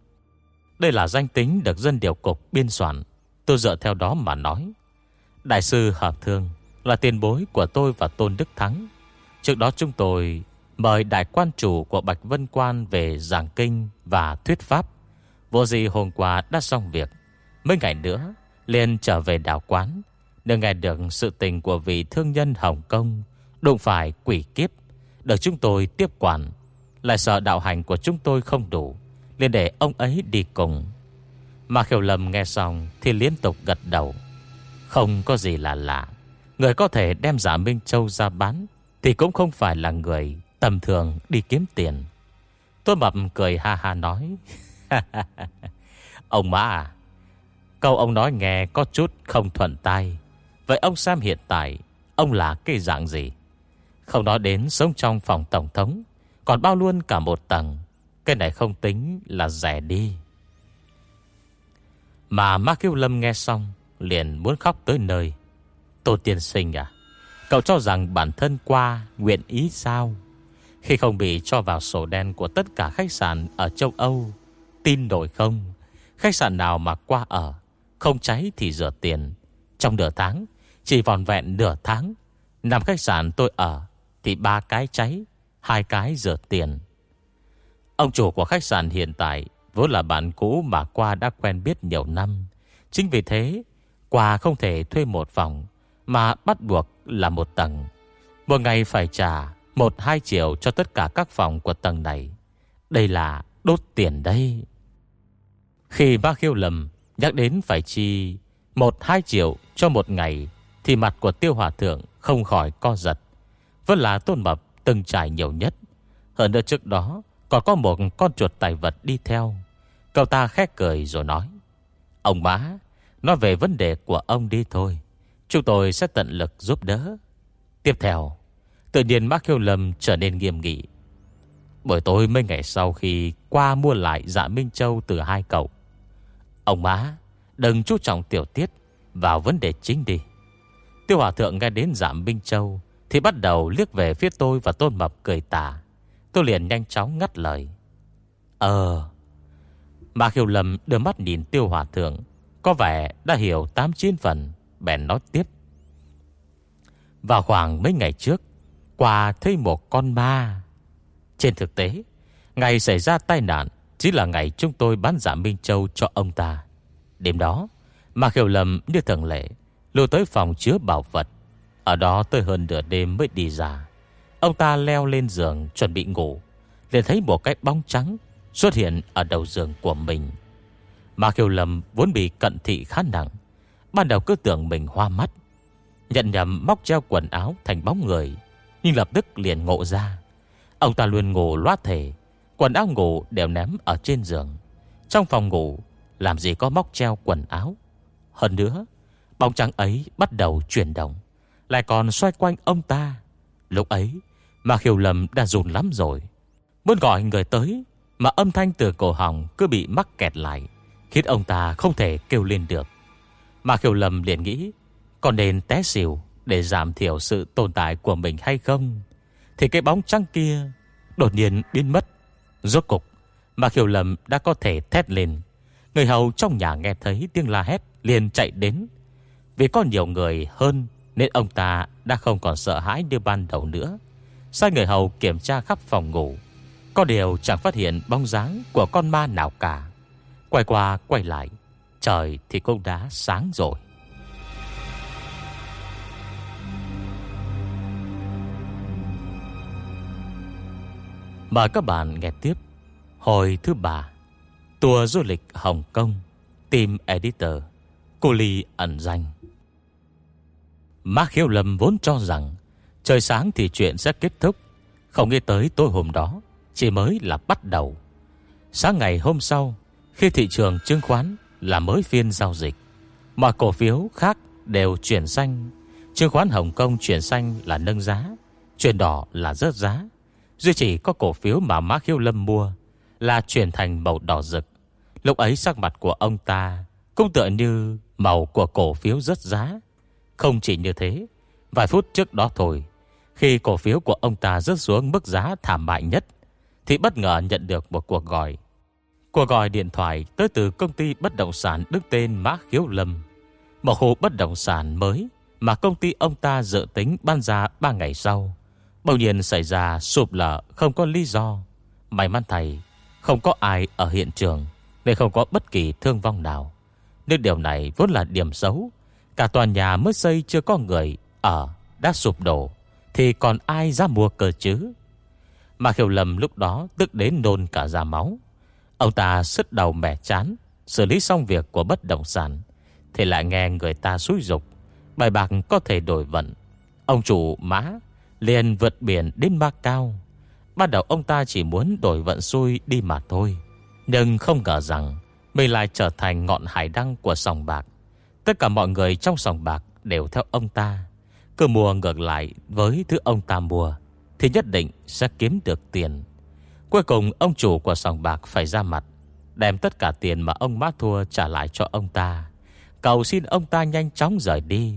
Đây là danh tính được dân điều cục biên soạn. Tôi dựa theo đó mà nói Đại sư Hợp Thương Là tiền bối của tôi và Tôn Đức Thắng. Trước đó chúng tôi Mời đại quan chủ của Bạch Vân Quan Về giảng kinh và thuyết pháp. Vô gì hôm qua đã xong việc. Mấy ngày nữa, liền trở về đảo quán, Để nghe được sự tình của vị thương nhân Hồng Kông, Đụng phải quỷ kiếp, Được chúng tôi tiếp quản. Lại sợ đạo hành của chúng tôi không đủ, liền để ông ấy đi cùng. Mà khiều lầm nghe xong Thì liên tục gật đầu. Không có gì là lạ. Người có thể đem giả Minh Châu ra bán Thì cũng không phải là người Tầm thường đi kiếm tiền. Tôi mập cười ha ha nói, (laughs) Ông má à Câu ông nói nghe có chút không thuận tay Vậy ông Sam hiện tại, Ông là cái dạng gì? Không nói đến sống trong phòng tổng thống, Còn bao luôn cả một tầng. Cái này không tính là rẻ đi. Mà Mark Hiếu Lâm nghe xong Liền muốn khóc tới nơi. Tô tiên sinh à Cậu cho rằng bản thân qua Nguyện ý sao? Khi không bị cho vào sổ đen Của tất cả khách sạn ở châu Âu, Tin nổi không? Khách sạn nào mà qua ở, Không cháy thì rửa tiền. Trong nửa tháng, Chỉ vòn vẹn nửa tháng, Nằm khách sạn tôi ở Thì ba cái cháy, Hai cái rửa tiền. Ông chủ của khách sạn hiện tại Vốn là bạn cũ mà qua đã quen biết nhiều năm. Chính vì thế quà không thể thuê một phòng Mà bắt buộc là một tầng Một ngày phải trả Một hai triệu cho tất cả các phòng của tầng này Đây là đốt tiền đây khi bác khiêu lầm nhắc đến phải chi một hai triệu cho một ngày thì mặt của tiêu hòa thượng không khỏi co giật. Vẫn là tôn mập từng trải nhiều nhất. Hơn nữa trước đó còn có một con chuột tài vật đi theo. Cậu ta khét cười rồi nói. Ông bá, nói về vấn đề của ông đi thôi. Chúng tôi sẽ tận lực giúp đỡ. Tiếp theo, tự nhiên Mark khiêu Lâm trở nên nghiêm nghị. Bởi tối mấy ngày sau khi qua mua lại dạ Minh Châu từ hai cậu. Ông má Đừng chú trọng tiểu tiết Vào vấn đề chính đi Tiêu hòa thượng nghe đến giảm Minh Châu Thì bắt đầu liếc về phía tôi và Tôn Mập cười tà Tôi liền nhanh chóng ngắt lời Ờ Mạc hiểu Lâm đưa mắt nhìn tiêu hòa thượng có vẻ đã hiểu 8-9 phần. Bèn nói tiếp. Vào khoảng mấy ngày trước, Qua thấy một con ma. Trên thực tế, Ngày xảy ra tai nạn chỉ là ngày chúng tôi bán giả Minh Châu cho ông ta. Đêm đó Mà hiểu lầm như thường lệ Lưu tới phòng chứa bảo vật. Ở đó tới hơn nửa đêm mới đi ra. Ông ta leo lên giường chuẩn bị ngủ. Liền thấy một cái bóng trắng Xuất hiện ở đầu giường của mình. Mà Kiều lầm vốn bị cận thị khá nặng. Ban đầu cứ tưởng mình hoa mắt. Nhận nhầm móc treo quần áo thành bóng người, Nhưng lập tức liền ngộ ra. Ông ta luôn ngủ loát thể Quần áo ngủ đều ném ở trên giường. Trong phòng ngủ, Làm gì có móc treo quần áo. Hơn nữa, Bóng trắng ấy bắt đầu chuyển động, Lại còn xoay quanh ông ta. Lúc ấy Mà khiều lầm đã rùn lắm rồi. Muốn gọi người tới, Mà âm thanh từ cổ họng cứ bị mắc kẹt lại. Khiến ông ta không thể kêu lên được. Mà kiều lầm liền nghĩ Còn nên té xỉu Để giảm thiểu sự tồn tại của mình hay không? Thì cái bóng trắng kia Đột nhiên biến mất. Rốt cục, Mà kiều lầm đã có thể thét lên. Người hầu trong nhà nghe thấy tiếng la hét liền chạy đến. Vì có nhiều người hơn Nên ông ta đã không còn sợ hãi như ban đầu nữa. Sai người hầu kiểm tra khắp phòng ngủ. Có điều chẳng phát hiện bóng dáng Của con ma nào cả. Quay qua, quay lại. Trời thì cũng đã sáng rồi. Mời các bạn nghe tiếp Hồi thứ ba. Tour du lịch Hồng Kông, Team Editor Cô Ly ẩn danh. Mác Khiếu Lâm vốn cho rằng Trời sáng thì chuyện sẽ kết thúc. Không nghĩ tới tối hôm đó, Chỉ mới là bắt đầu. Sáng ngày hôm sau khi thị trường chứng khoán là mới phiên giao dịch Mọi cổ phiếu khác đều chuyển xanh. Chứng khoán Hồng Kông chuyển xanh là nâng giá, Chuyển đỏ là rớt giá. Duy chỉ có cổ phiếu mà Mã Khiêu Lâm mua Là chuyển thành màu đỏ rực. Lúc ấy sắc mặt của ông ta Cũng tựa như màu của cổ phiếu rớt giá. Không chỉ như thế, Vài phút trước đó thôi, Khi cổ phiếu của ông ta rớt xuống mức giá thảm bại nhất, Thì bất ngờ nhận được một cuộc gọi Cuộc gọi điện thoại tới từ công ty bất động sản đứng tên Mã Khiếu Lâm. Một khu bất động sản mới Mà công ty ông ta dự tính ban ra 3 ngày sau. Bỗng nhiên xảy ra sụp lở, không có lý do. May mắn thầy Không có ai ở hiện trường, Nên không có bất kỳ thương vong nào. Nhưng điều này vốn là điểm xấu. Cả tòa nhà mới xây chưa có người Ở, đã sụp đổ, Thì còn ai ra mua cơ chứ? Mà khiều lầm lúc đó Tức đến nôn cả da máu. Ông ta sức đầu mẻ chán, Xử lý xong việc của bất động sản, Thì lại nghe người ta xúi dục, Bài bạc có thể đổi vận Ông chủ mã liền vượt biển đến Ma Cao. Ban đầu ông ta chỉ muốn đổi vận xui đi mà thôi. Nhưng không ngờ rằng, mình lại trở thành ngọn hải đăng của sòng bạc. Tất cả mọi người trong sòng bạc đều theo ông ta. Cứ mua ngược lại với thứ ông ta mua, thì nhất định sẽ kiếm được tiền. Cuối cùng, ông chủ của sòng bạc phải ra mặt, đem tất cả tiền mà ông má thua trả lại cho ông ta. Cầu xin ông ta nhanh chóng rời đi.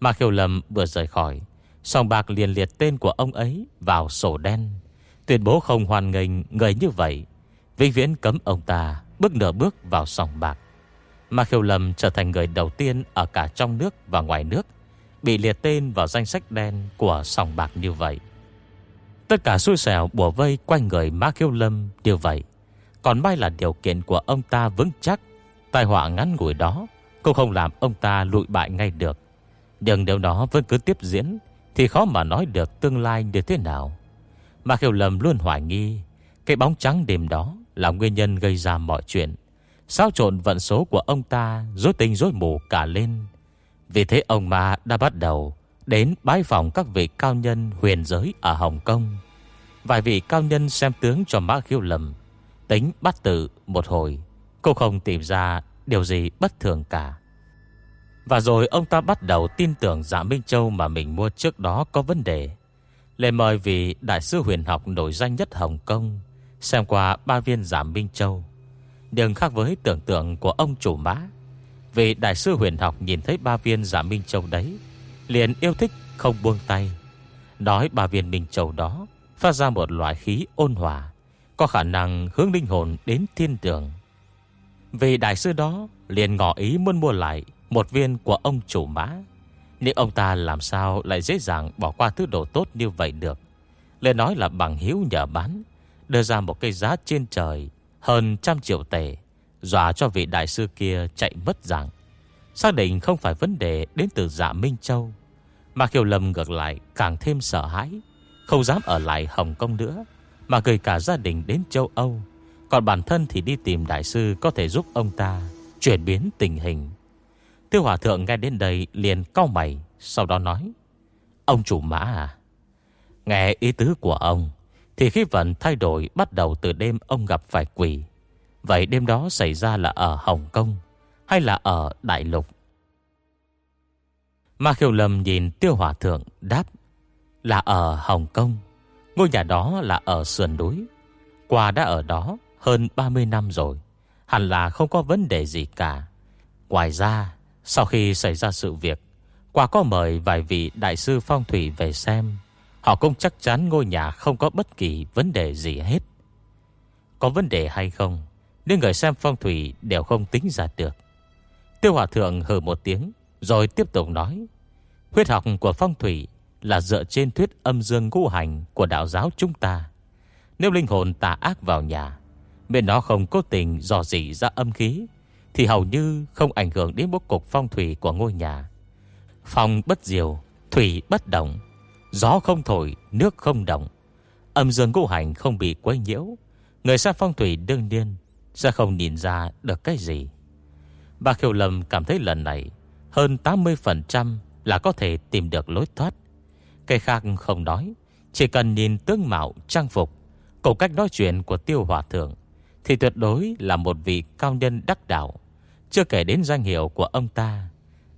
Mà khiêu lầm vừa rời khỏi, Sòng bạc liền liệt tên của ông ấy vào sổ đen Tuyên bố không hoàn nghênh người như vậy, Vĩnh viễn cấm ông ta bước nửa bước vào sòng bạc Mà khiêu lầm trở thành người đầu tiên Ở cả trong nước và ngoài nước Bị liệt tên vào danh sách đen Của sòng bạc như vậy Tất cả xui xẻo bùa vây quanh người Mã Khiêu Lâm như vậy. Còn may là điều kiện của ông ta vững chắc, Tai họa ngắn ngủi đó Cũng không làm ông ta lụi bại ngay được. Nhưng điều đó vẫn cứ tiếp diễn, thì khó mà nói được tương lai như thế nào. Mà Khiêu Lâm luôn hoài nghi, Cái bóng trắng đêm đó Là nguyên nhân gây ra mọi chuyện. Sao trộn vận số của ông ta Rối tình rối mù cả lên. Vì thế ông ma đã bắt đầu Đến bái phòng các vị cao nhân huyền giới Ở Hồng Kông Vài vị cao nhân xem tướng cho Mã Khiêu Lầm Tính bắt tự một hồi Cô không tìm ra điều gì bất thường cả và rồi ông ta bắt đầu tin tưởng Dạ Minh Châu mà mình mua trước đó có vấn đề. Lê mời vị đại sư huyền học nổi danh nhất Hồng Kông xem qua ba viên Dạ Minh Châu. đừng khác với tưởng tượng của ông chủ mã, vị đại sư huyền học nhìn thấy ba viên Dạ Minh Châu đấy, liền yêu thích không buông tay. đói ba viên Minh Châu đó phát ra một loại khí ôn hòa, có khả năng hướng linh hồn đến thiên đường. Vị đại sư đó liền ngỏ ý muốn mua lại một viên của ông chủ mã. Nhưng ông ta làm sao lại dễ dàng bỏ qua thứ đồ tốt như vậy được. Lời nói là bằng hiếu nhờ bán, đưa ra một cây giá trên trời hơn trăm triệu tệ, dọa cho vị đại sư kia chạy mất rằng. Xác định không phải vấn đề đến từ dạ Minh Châu, mà Kiều Lâm ngược lại càng thêm sợ hãi, không dám ở lại Hồng Kông nữa, mà gửi cả gia đình đến châu Âu. Còn bản thân thì đi tìm đại sư có thể giúp ông ta chuyển biến tình hình. Tiêu Hòa Thượng nghe đến đây liền cau mày, sau đó nói. Ông chủ mã à? Nghe ý tứ của ông, thì khí vận thay đổi bắt đầu từ đêm ông gặp phải quỷ. Vậy đêm đó xảy ra là ở Hồng Kông hay là ở Đại Lục? Mà Khiêu Lâm nhìn Tiêu Hòa Thượng đáp, Là ở Hồng Kông, Ngôi nhà đó là ở sườn núi. Qua đã ở đó hơn 30 năm rồi, Hẳn là không có vấn đề gì cả. Ngoài ra, Sau khi xảy ra sự việc Qua có mời vài vị đại sư phong thủy về xem. Họ cũng chắc chắn ngôi nhà không có bất kỳ vấn đề gì hết. Có vấn đề hay không nếu người xem phong thủy đều không tính ra được. Tiêu Hòa Thượng hừ một tiếng rồi tiếp tục nói Huyết học của phong thủy Là dựa trên thuyết âm dương ngũ hành Của đạo giáo chúng ta. Nếu linh hồn tà ác vào nhà Bên nó không cố tình dò dỉ ra âm khí Thì hầu như không ảnh hưởng đến bố cục phong thủy của ngôi nhà. Phong bất diều Thủy bất động Gió không thổi, nước không động Âm dương ngũ hành không bị quấy nhiễu Người xem phong thủy đương nhiên Sẽ không nhìn ra được cái gì. Bà Khiêu Lâm cảm thấy lần này hơn 80% là có thể tìm được lối thoát Cây khác không nói Chỉ cần nhìn tướng mạo trang phục Cùng cách nói chuyện của tiêu hòa thượng Thì tuyệt đối là một vị cao nhân đắc đạo Chưa kể đến danh hiệu của ông ta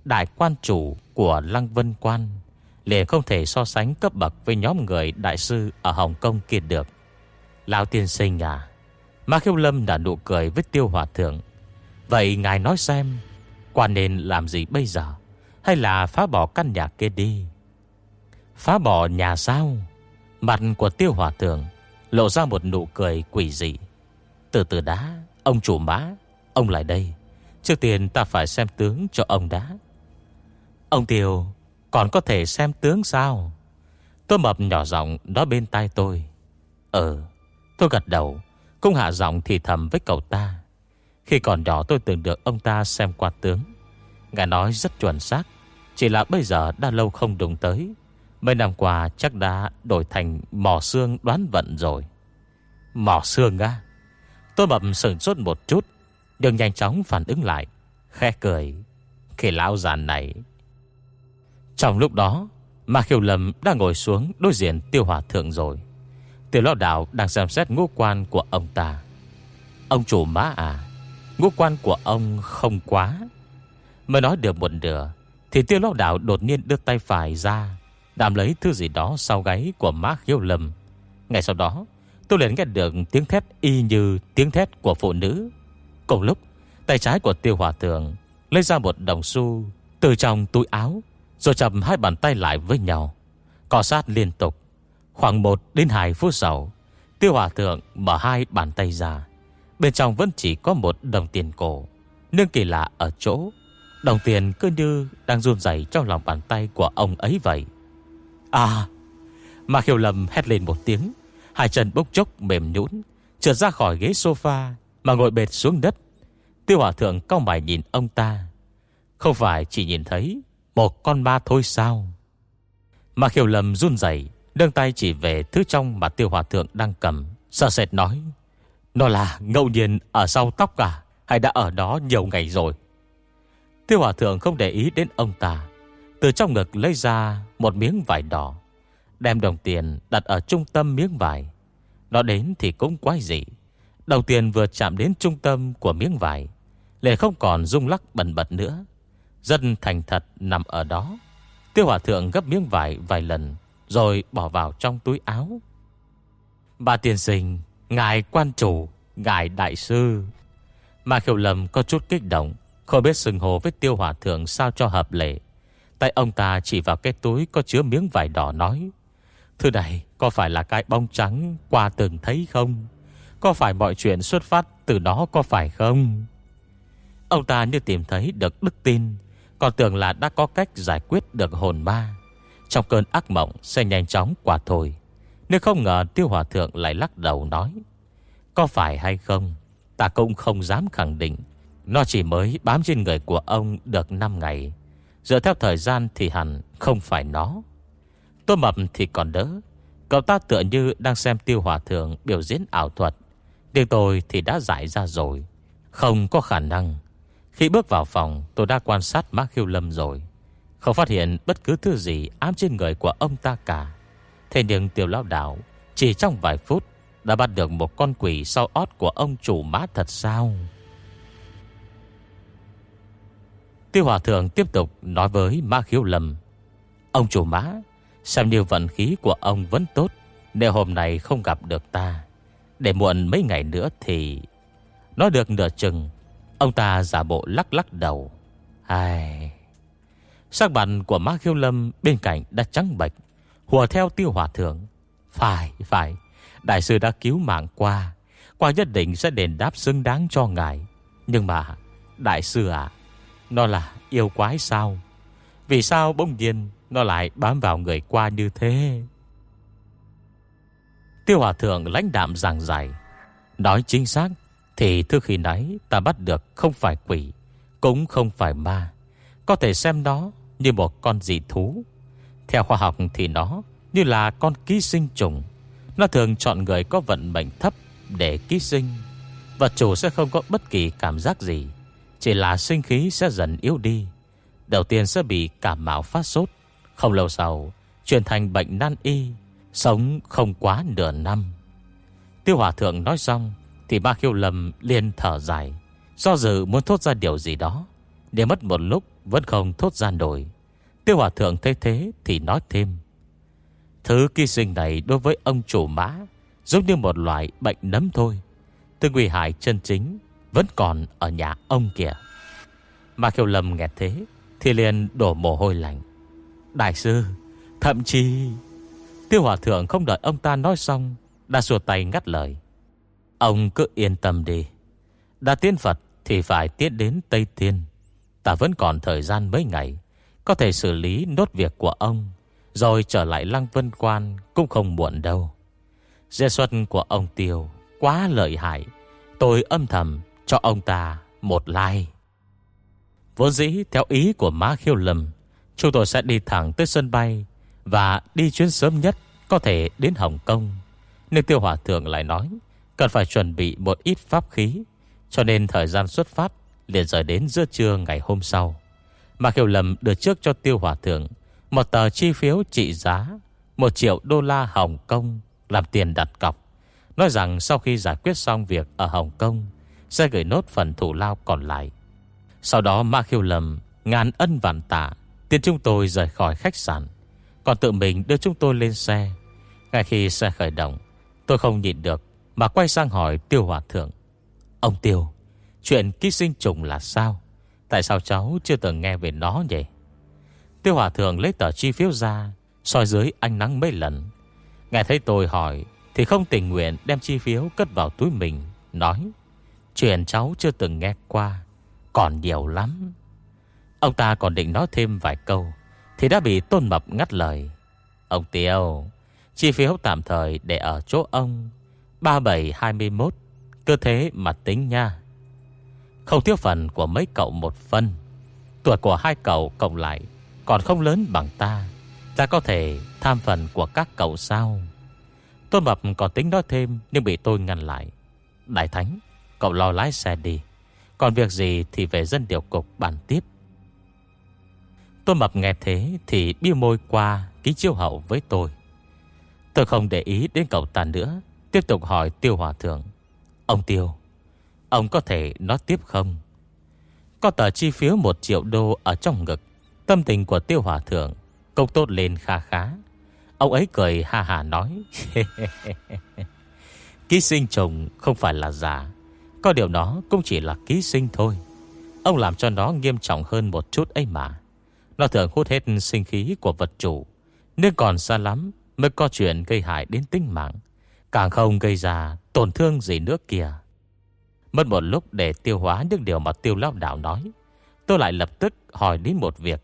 Đại quan chủ của Lăng Vân Quan liền không thể so sánh cấp bậc với nhóm người đại sư ở Hồng Kông kia được. Lão tiên sinh à, Ma Khiêu Lâm đã nụ cười với tiêu hòa thượng. Vậy ngài nói xem, quan nên làm gì bây giờ? Hay là phá bỏ căn nhà kia đi? Phá bỏ nhà sao? Mặt của tiêu hòa thượng lộ ra một nụ cười quỷ dị. Từ từ đã, ông chủ má, ông lại đây. Trước tiên ta phải xem tướng cho ông đã. Ông Tiêu còn có thể xem tướng sao Tôi mập nhỏ giọng Đó bên tai tôi Ờ tôi gật đầu Cũng hạ giọng thì thầm với cậu ta khi còn nhỏ tôi từng được ông ta xem qua tướng. Ngài nói rất chuẩn xác, Chỉ là bây giờ đã lâu không đụng tới. Mấy năm qua chắc đã đổi thành mỏ xương đoán vận rồi. Mỏ xương á? Tôi mập sửng sốt một chút, Nhưng nhanh chóng phản ứng lại Khe cười. Khi lão già này. Trong lúc đó Mà Khiêu Lâm đã ngồi xuống đối diện tiêu hòa thượng rồi. Tiểu lão đạo đang xem xét ngũ quan của ông ta. Ông chủ má à? Ngũ quan của ông không quá. Mới nói được một nửa, Thì tiêu lão đạo đột nhiên đưa tay phải ra, đạm lấy thứ gì đó sau gáy của má khiêu lầm Ngay sau đó, Tôi liền nghe được tiếng thét y như tiếng thét của phụ nữ. Cùng lúc, Tay trái của tiêu hòa thượng Lấy ra một đồng xu Từ trong túi áo, rồi chậm hai bàn tay lại với nhau Cọ sát liên tục. Khoảng 1 đến 2 phút sau, Tiêu hòa thượng mở hai bàn tay ra. Bên trong vẫn chỉ có một đồng tiền cổ Nhưng kỳ lạ ở chỗ Đồng tiền cứ như đang run dày Trong lòng bàn tay của ông ấy vậy. À Mà khiêu lầm hét lên một tiếng Hai chân bốc chốc mềm nhũn Trượt ra khỏi ghế sofa Mà ngồi bệt xuống đất. Tiêu hòa thượng cao mày nhìn ông ta. Không phải chỉ nhìn thấy một con ma thôi sao? Mà khiêu lầm run rẩy, Đương tay chỉ về thứ trong mà tiêu hòa thượng đang cầm Sợ sệt nói. Nó là ngẫu nhiên ở sau tóc cả, Hay đã ở đó nhiều ngày rồi. Tiêu hòa thượng không để ý đến ông ta. Từ trong ngực lấy ra Một miếng vải đỏ, Đem đồng tiền đặt ở trung tâm miếng vải. Nó đến thì cũng quái dị. Đồng tiền vừa chạm đến trung tâm của miếng vải Lệ không còn rung lắc bẩn bật nữa. Dân thành thật nằm ở đó. Tiêu hòa thượng gấp miếng vải vài lần, Rồi bỏ vào trong túi áo. Bà tiền sinh Ngài quan chủ, Ngài đại sư. Mà khiêu lầm có chút kích động, Không biết sừng hồ với tiêu hòa thượng sao cho hợp lệ. Tay ông ta chỉ vào cái túi Có chứa miếng vải đỏ nói Thứ này có phải là cái bông trắng Qua từng thấy không? Có phải mọi chuyện xuất phát từ đó có phải không? Ông ta như tìm thấy được đức tin, còn tưởng là đã có cách giải quyết được hồn ma. Trong cơn ác mộng, sẽ nhanh chóng qua thôi. Nếu không ngờ tiêu hòa thượng lại lắc đầu nói, Có phải hay không? Ta cũng không dám khẳng định. Nó chỉ mới bám trên người của ông được 5 ngày. Dựa theo thời gian thì hẳn không phải nó. Tô Mập thì còn đỡ. Cậu ta tựa như đang xem tiêu hòa thượng biểu diễn ảo thuật. Điều tôi thì đã giải ra rồi. Không có khả năng. Khi bước vào phòng, tôi đã quan sát Mark Khiêu Lâm rồi. Không phát hiện bất cứ thứ gì ám trên người của ông ta cả. Thế nhưng tiểu lão đảo Chỉ trong vài phút, Đã bắt được một con quỷ sau ót của ông chủ má thật sao? Tiêu Hòa Thượng tiếp tục nói với Ma Khiếu Lâm, Ông chủ má, Xem như vận khí của ông vẫn tốt, Nếu hôm nay không gặp được ta, Để muộn mấy ngày nữa thì Nói được nửa chừng, Ông ta giả bộ lắc lắc đầu. Ai... Sắc mặt của Ma Khiêu Lâm bên cạnh đã trắng bệch Hùa theo tiêu hòa thượng. Phải, phải. Đại sư đã cứu mạng qua. Qua nhất định sẽ đền đáp xứng đáng cho ngài. Nhưng mà Đại sư à Nó là yêu quái sao? Vì sao bỗng nhiên Nó lại bám vào người qua như thế? Tiêu hòa thượng lãnh đạm giảng giải Nói chính xác Thì thứ khi nãy ta bắt được không phải quỷ Cũng không phải ma. Có thể xem nó như một con dị thú. Theo khoa học thì nó như là con ký sinh trùng. Nó thường chọn người có vận mệnh thấp để ký sinh. Vật chủ sẽ không có bất kỳ cảm giác gì, Chỉ là sinh khí sẽ dần yếu đi. Đầu tiên sẽ bị cảm mạo phát sốt. Không lâu sau, Chuyển thành bệnh nan y, Sống không quá nửa năm. Tiêu Hòa Thượng nói xong Thì ba khiêu lầm liền thở dài. Do dự muốn thốt ra điều gì đó, Để mất một lúc Vẫn không thốt ra nổi. Tiêu Hòa Thượng thấy thế thì nói thêm. Thứ ký sinh này đối với ông chủ mã, Giống như một loại bệnh nấm thôi. Từ nguy hại chân chính Vẫn còn ở nhà ông kìa. Mà khiêu lầm nghe thế Thì liền đổ mồ hôi lạnh. Đại sư, Thậm chí Tiêu Hòa Thượng không đợi ông ta nói xong, Đã xua tay ngắt lời. Ông cứ yên tâm đi. Đã tiên Phật thì phải tiến đến Tây Tiên Ta vẫn còn thời gian mấy ngày. Có thể xử lý nốt việc của ông, Rồi trở lại Lăng Vân Quan Cũng không muộn đâu. Diễn xuân của ông Tiêu Quá lợi hại, Tôi âm thầm cho ông ta một like. Vốn dĩ, theo ý của má khiêu lầm Chúng tôi sẽ đi thẳng tới sân bay Và đi chuyến sớm nhất Có thể đến Hồng Kông. Nhưng Tiêu Hòa Thượng lại nói, Cần phải chuẩn bị một ít pháp khí, Cho nên thời gian xuất phát liền rời đến giữa trưa ngày hôm sau. Mà Kiều Lâm đưa trước cho Tiêu Hòa Thượng một tờ chi phiếu trị giá một triệu đô la Hồng Kông làm tiền đặt cọc. Nói rằng sau khi giải quyết xong việc ở Hồng Kông sẽ gửi nốt phần thủ lao còn lại. Sau đó Ma Khiêu Lâm ngàn ân vạn tạ Tiến chúng tôi rời khỏi khách sạn. Còn tự mình đưa chúng tôi lên xe. Ngay khi xe khởi động, tôi không nhịn được mà quay sang hỏi Tiêu Hòa Thượng. Ông Tiêu, Chuyện ký sinh trùng là sao Tại sao cháu chưa từng nghe về nó vậy? Tiêu Hòa Thượng lấy tờ chi phiếu ra, soi dưới ánh nắng mấy lần. Nghe thấy tôi hỏi, Thì không tình nguyện đem chi phiếu cất vào túi mình, Nói, Chuyện cháu chưa từng nghe qua, Còn nhiều lắm. Ông ta còn định nói thêm vài câu, Thì đã bị Tôn Mập ngắt lời. Ông Tiêu, Chi phiếu tạm thời để ở chỗ ông 3721 Cơ thế mà tính nha không thiếu phần của mấy cậu một phân. Tuổi của hai cậu cộng lại Còn không lớn bằng ta. Ta có thể tham phần của các cậu sao? Tôn Mập còn tính nói thêm Nhưng bị tôi ngăn lại. Đại Thánh, Cậu lo lái xe đi. Còn việc gì thì về dân điều cục bàn tiếp. Tôn Mập nghe thế Thì biêu môi qua ký chiêu hậu với tôi. Tôi không để ý đến cậu ta nữa, Tiếp tục hỏi Tiêu Hòa Thượng. Ông Tiêu Ông có thể nói tiếp không? Có tờ chi phiếu 1 triệu đô Ở trong ngực. Tâm tình của tiêu hòa thượng Công tốt lên kha khá. Ông ấy cười ha hà nói, (laughs) Ký sinh trùng không phải là giả. Có điều nó cũng chỉ là ký sinh thôi. Ông làm cho nó nghiêm trọng hơn một chút ấy mà. Nó thường hút hết sinh khí của vật chủ. Nên còn xa lắm Mới có chuyện gây hại đến tính mạng. Càng không gây ra tổn thương gì nữa kìa. Mất một lúc để tiêu hóa những điều mà tiêu lão đạo nói, Tôi lại lập tức hỏi đến một việc.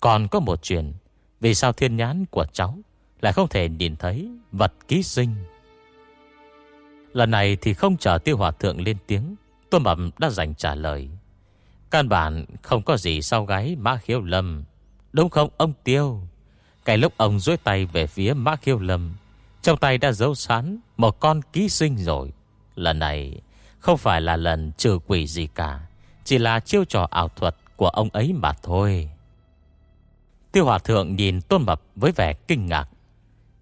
Còn có một chuyện, Vì sao thiên nhãn của cháu Lại không thể nhìn thấy vật ký sinh? Lần này thì không chờ tiêu hòa thượng lên tiếng Tôi mầm đã dành trả lời. Căn bản không có gì sau gáy Mã Khiêu Lâm, Đúng không ông Tiêu? Cái lúc ông dối tay về phía Mã Khiêu Lâm, Trong tay đã giấu sẵn Một con ký sinh rồi. Lần này không phải là lần trừ quỷ gì cả, Chỉ là chiêu trò ảo thuật của ông ấy mà thôi. Tiêu Hòa Thượng nhìn Tôn Mập với vẻ kinh ngạc.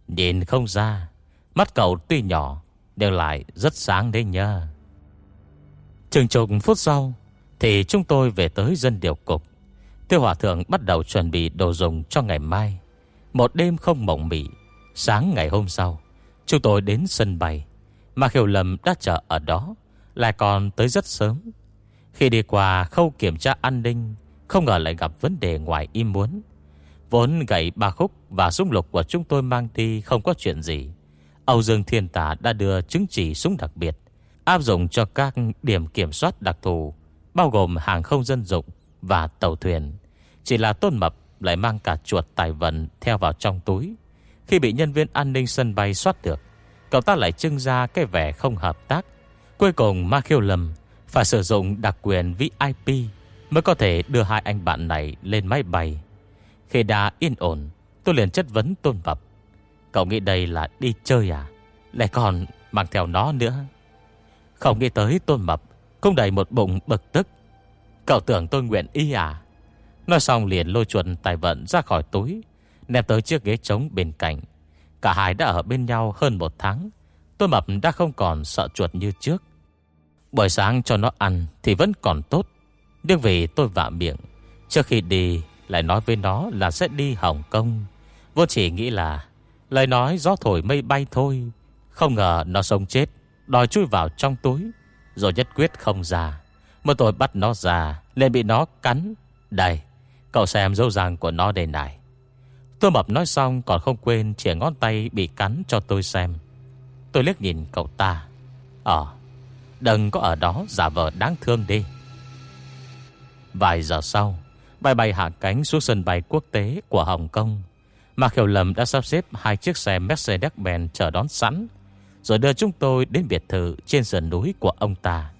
Nhìn không ra, Mắt cậu tuy nhỏ đều lại rất sáng đấy nhờ. Chừng chục phút sau, Thì chúng tôi về tới dân điều cục. Tiêu Hòa Thượng bắt đầu chuẩn bị đồ dùng cho ngày mai. Một đêm không mộng mị, Sáng ngày hôm sau, Chúng tôi đến sân bay. Mà Khiều Lâm đã chờ ở đó. Lại còn tới rất sớm. Khi đi qua khâu kiểm tra an ninh, Không ngờ lại gặp vấn đề ngoài im muốn. Vốn gậy ba khúc Và súng lục của chúng tôi mang đi Không có chuyện gì. Âu Dương Thiên Tả đã đưa chứng chỉ súng đặc biệt, Áp dụng cho các điểm kiểm soát đặc thù, Bao gồm hàng không dân dụng Và tàu thuyền. Chỉ là tôn mập lại mang cả chuột tài vận Theo vào trong túi. Khi bị nhân viên an ninh sân bay soát được, Cậu ta lại trưng ra cái vẻ không hợp tác. Cuối cùng Ma Khiêu Lâm Phải sử dụng đặc quyền VIP Mới có thể đưa hai anh bạn này lên máy bay. Khi đã yên ổn, Tôi liền chất vấn tôn bập: Cậu nghĩ đây là đi chơi à? Lại còn mang theo nó nữa. Không nghĩ tới tôn mập Không đầy một bụng bực tức. Cậu tưởng tôi nguyện y à? Nói xong liền lôi chuẩn tài vận ra khỏi túi, Ném tới chiếc ghế trống bên cạnh. Cả hai đã ở bên nhau hơn một tháng tôi mập đã không còn sợ chuột như trước. Buổi sáng cho nó ăn Thì vẫn còn tốt. Nhưng vì tôi vạ miệng, Trước khi đi lại nói với nó là sẽ đi Hồng Kông. Vô chỉ nghĩ là Lời nói gió thổi mây bay thôi. Không ngờ nó sống chết, Đòi chui vào trong túi. Rồi nhất quyết không ra. Một tôi bắt nó ra Nên bị nó cắn. Đây, Cậu xem dấu ràng của nó đây này. Tôi mập nói xong còn không quên Chỉa ngón tay bị cắn cho tôi xem. Tôi liếc nhìn cậu ta Ờ Đừng có ở đó giả vờ đáng thương đi Vài giờ sau Bay bay hạ cánh xuống sân bay quốc tế của Hồng Kông Mạc Hiểu Lâm đã sắp xếp hai chiếc xe Mercedes-Benz chờ đón sẵn, rồi đưa chúng tôi đến biệt thự trên sườn núi của ông ta.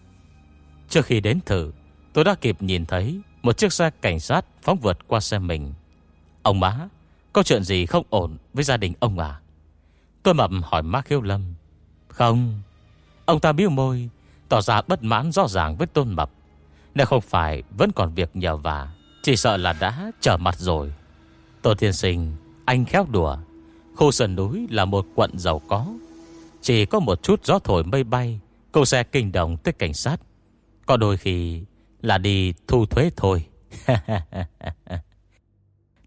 Trước khi đến thử, tôi đã kịp nhìn thấy một chiếc xe cảnh sát phóng vượt qua xe mình. Ông má, có chuyện gì không ổn với gia đình ông à? Tôi mập hỏi Mạc Hiểu Lâm. Không. Ông ta biêu môi, tỏ ra bất mãn rõ ràng với tôn mập. Nếu không phải vẫn còn việc nhờ vả, chỉ sợ là đã trở mặt rồi. Tôn Thiên Sinh anh khéo đùa Khu sườn núi là một quận giàu có Chỉ có một chút gió thổi mây bay câu xe kinh động tới cảnh sát Có đôi khi là đi thu thuế thôi (laughs)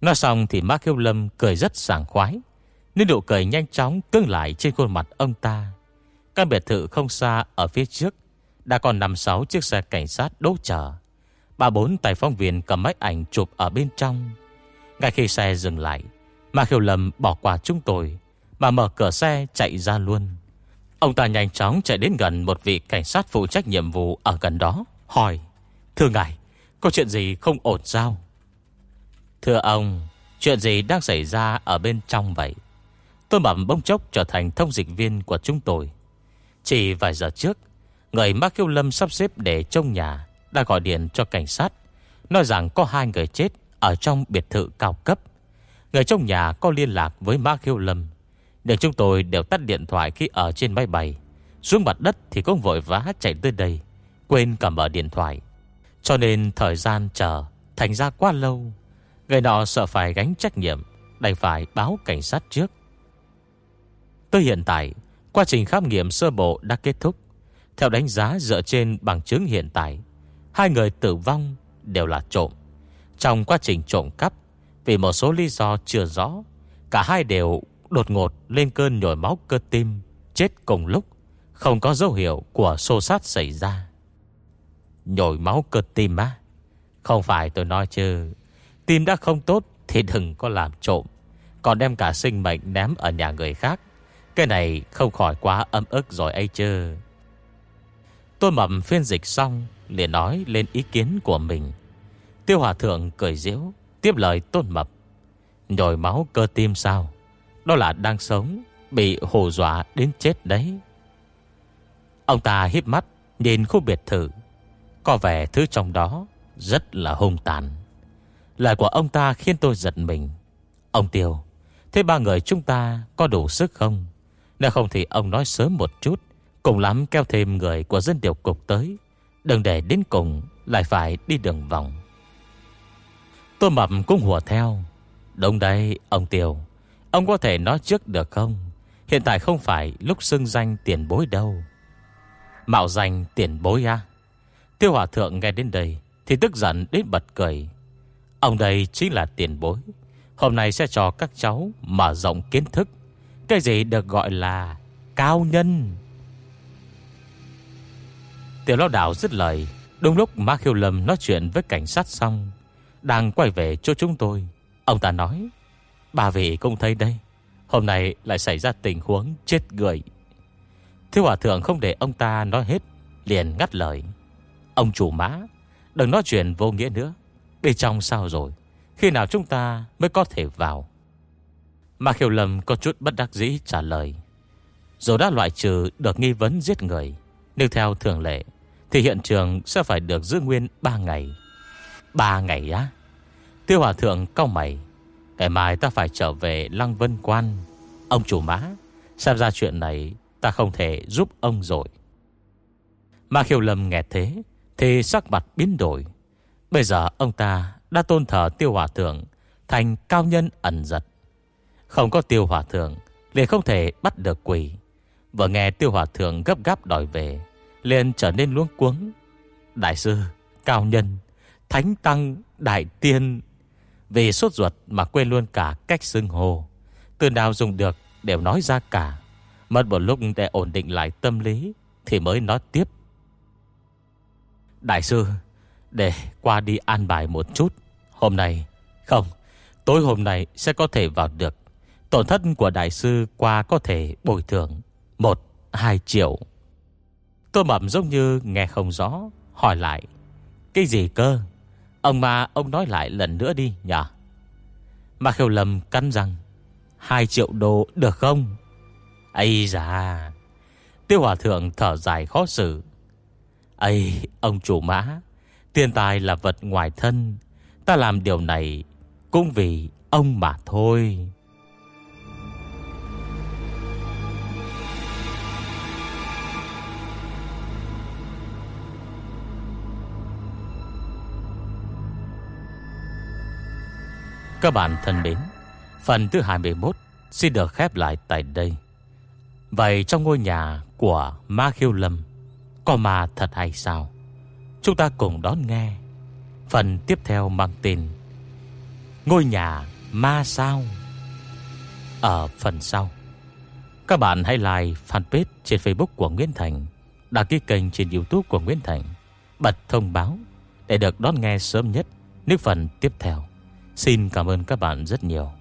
Nói xong thì Mark Hiếu Lâm cười rất sảng khoái Nên nụ cười nhanh chóng cưng lại trên khuôn mặt ông ta Căn biệt thự không xa ở phía trước. Đã còn nằm sáu chiếc xe cảnh sát đỗ chờ. Ba bốn tài phóng viên cầm máy ảnh chụp ở bên trong. Ngay khi xe dừng lại mà Khiêu lầm bỏ qua chúng tôi, Mà mở cửa xe chạy ra luôn. Ông ta nhanh chóng chạy đến gần Một vị cảnh sát phụ trách nhiệm vụ ở gần đó, Hỏi, Thưa ngài, Có chuyện gì không ổn sao? Thưa ông, Chuyện gì đang xảy ra ở bên trong vậy? Tôi bẩm bông chốc trở thành thông dịch viên của chúng tôi. Chỉ vài giờ trước, Người Mark Kiêu Lâm sắp xếp để trông nhà Đã gọi điện cho cảnh sát, Nói rằng có hai người chết Ở trong biệt thự cao cấp. Người trong nhà có liên lạc với Ma Kiêu Lâm Để chúng tôi đều tắt điện thoại khi ở trên máy bay. Xuống mặt đất thì cũng vội vã chạy tới đây, Quên cả mở điện thoại. Cho nên thời gian chờ Thành ra quá lâu, Người nọ sợ phải gánh trách nhiệm, Đành phải báo cảnh sát trước. Tới hiện tại Quá trình khám nghiệm sơ bộ đã kết thúc. Theo đánh giá dựa trên bằng chứng hiện tại, Hai người tử vong đều là trộm. Trong quá trình trộm cắp, vì một số lý do chưa rõ, Cả hai đều đột ngột lên cơn nhồi máu cơ tim, Chết cùng lúc, Không có dấu hiệu của xô sát xảy ra. Nhồi máu cơ tim á? Không phải tôi nói chứ. Tim đã không tốt Thì đừng có làm trộm, Còn đem cả sinh mệnh ném ở nhà người khác. Cái này không khỏi quá âm ức rồi ấy chứ. Tôi mầm phiên dịch xong, liền nói lên ý kiến của mình. Tiêu Hòa Thượng cười diễu Tiếp lời tôn mập. Nhồi máu cơ tim sao? Đó là đang sống, Bị hồ dọa đến chết đấy. Ông ta hiếp mắt, Nhìn khu biệt thự. Có vẻ thứ trong đó Rất là hung tàn. Lời của ông ta khiến tôi giật mình. Ông Tiêu, Thế ba người chúng ta có đủ sức không? Nếu không thì ông nói sớm một chút Cùng lắm kêu thêm người của dân điều cục tới. Đừng để đến cùng Lại phải đi đường vòng. Tôi mập cũng hùa theo. Đúng đấy ông Tiều, Ông có thể nói trước được không? Hiện tại không phải lúc xưng danh tiền bối đâu. Mạo danh tiền bối à Tiêu Hòa Thượng nghe đến đây Thì tức giận đến bật cười. Ông đây chính là tiền bối. Hôm nay sẽ cho các cháu mở rộng kiến thức. Cái gì được gọi là cao nhân? Tiểu lão đảo dứt lời, Đúng lúc Ma Khiêu Lâm nói chuyện với cảnh sát xong, Đang quay về chỗ chúng tôi. Ông ta nói Bà vị cũng thấy đây Hôm nay lại xảy ra tình huống chết người. Thiếu hòa thượng không để ông ta nói hết, Liền ngắt lời. Ông chủ má Đừng nói chuyện vô nghĩa nữa Bên trong sao rồi, Khi nào chúng ta mới có thể vào? Mà khiêu lầm có chút bất đắc dĩ trả lời. Dù đã loại trừ được nghi vấn giết người, Nhưng theo thường lệ, Thì hiện trường sẽ phải được giữ nguyên 3 ngày. 3 ngày á? Tiêu hòa thượng cao mày. Ngày mai ta phải trở về Lăng Vân Quan. Ông chủ má, Xem ra chuyện này ta không thể giúp ông rồi. Mà khiêu lâm nghe thế, Thì sắc mặt biến đổi. Bây giờ ông ta đã tôn thờ tiêu hòa thượng Thành cao nhân ẩn giật. Không có tiêu hòa thượng liền không thể bắt được quỷ. Vừa nghe tiêu hòa thượng gấp gáp đòi về liền trở nên luống cuống. Đại sư, cao nhân Thánh tăng, đại tiên. Vì sốt ruột mà quên luôn cả cách xưng hồ Từ nào dùng được đều nói ra cả. Mất một lúc để ổn định lại tâm lý Thì mới nói tiếp. Đại sư Để qua đi an bài một chút. Hôm nay Không Tối hôm nay sẽ có thể vào được. Tổn thất của đại sư qua có thể bồi thường Một, hai triệu. Tôi mẩm giống như nghe không rõ Hỏi lại Cái gì cơ? Ông mà ông nói lại lần nữa đi nhỉ Mà khêu lầm cắn rằng Hai triệu đô được không? Ây da Tiêu hòa thượng thở dài khó xử. Ây ông chủ mã Tiền tài là vật ngoài thân Ta làm điều này Cũng vì ông mà thôi. Các bạn thân mến, Phần thứ 21 xin được khép lại tại đây. Vậy trong ngôi nhà của Ma Khiêu Lâm, Có ma thật hay sao? Chúng ta cùng đón nghe Phần tiếp theo mang tên Ngôi nhà ma sao? Ở phần sau, Các bạn hãy like fanpage trên Facebook của Nguyễn Thành, Đăng ký kênh trên Youtube của Nguyễn Thành, Bật thông báo Để được đón nghe sớm nhất Những phần tiếp theo. Xin cảm ơn các bạn rất nhiều.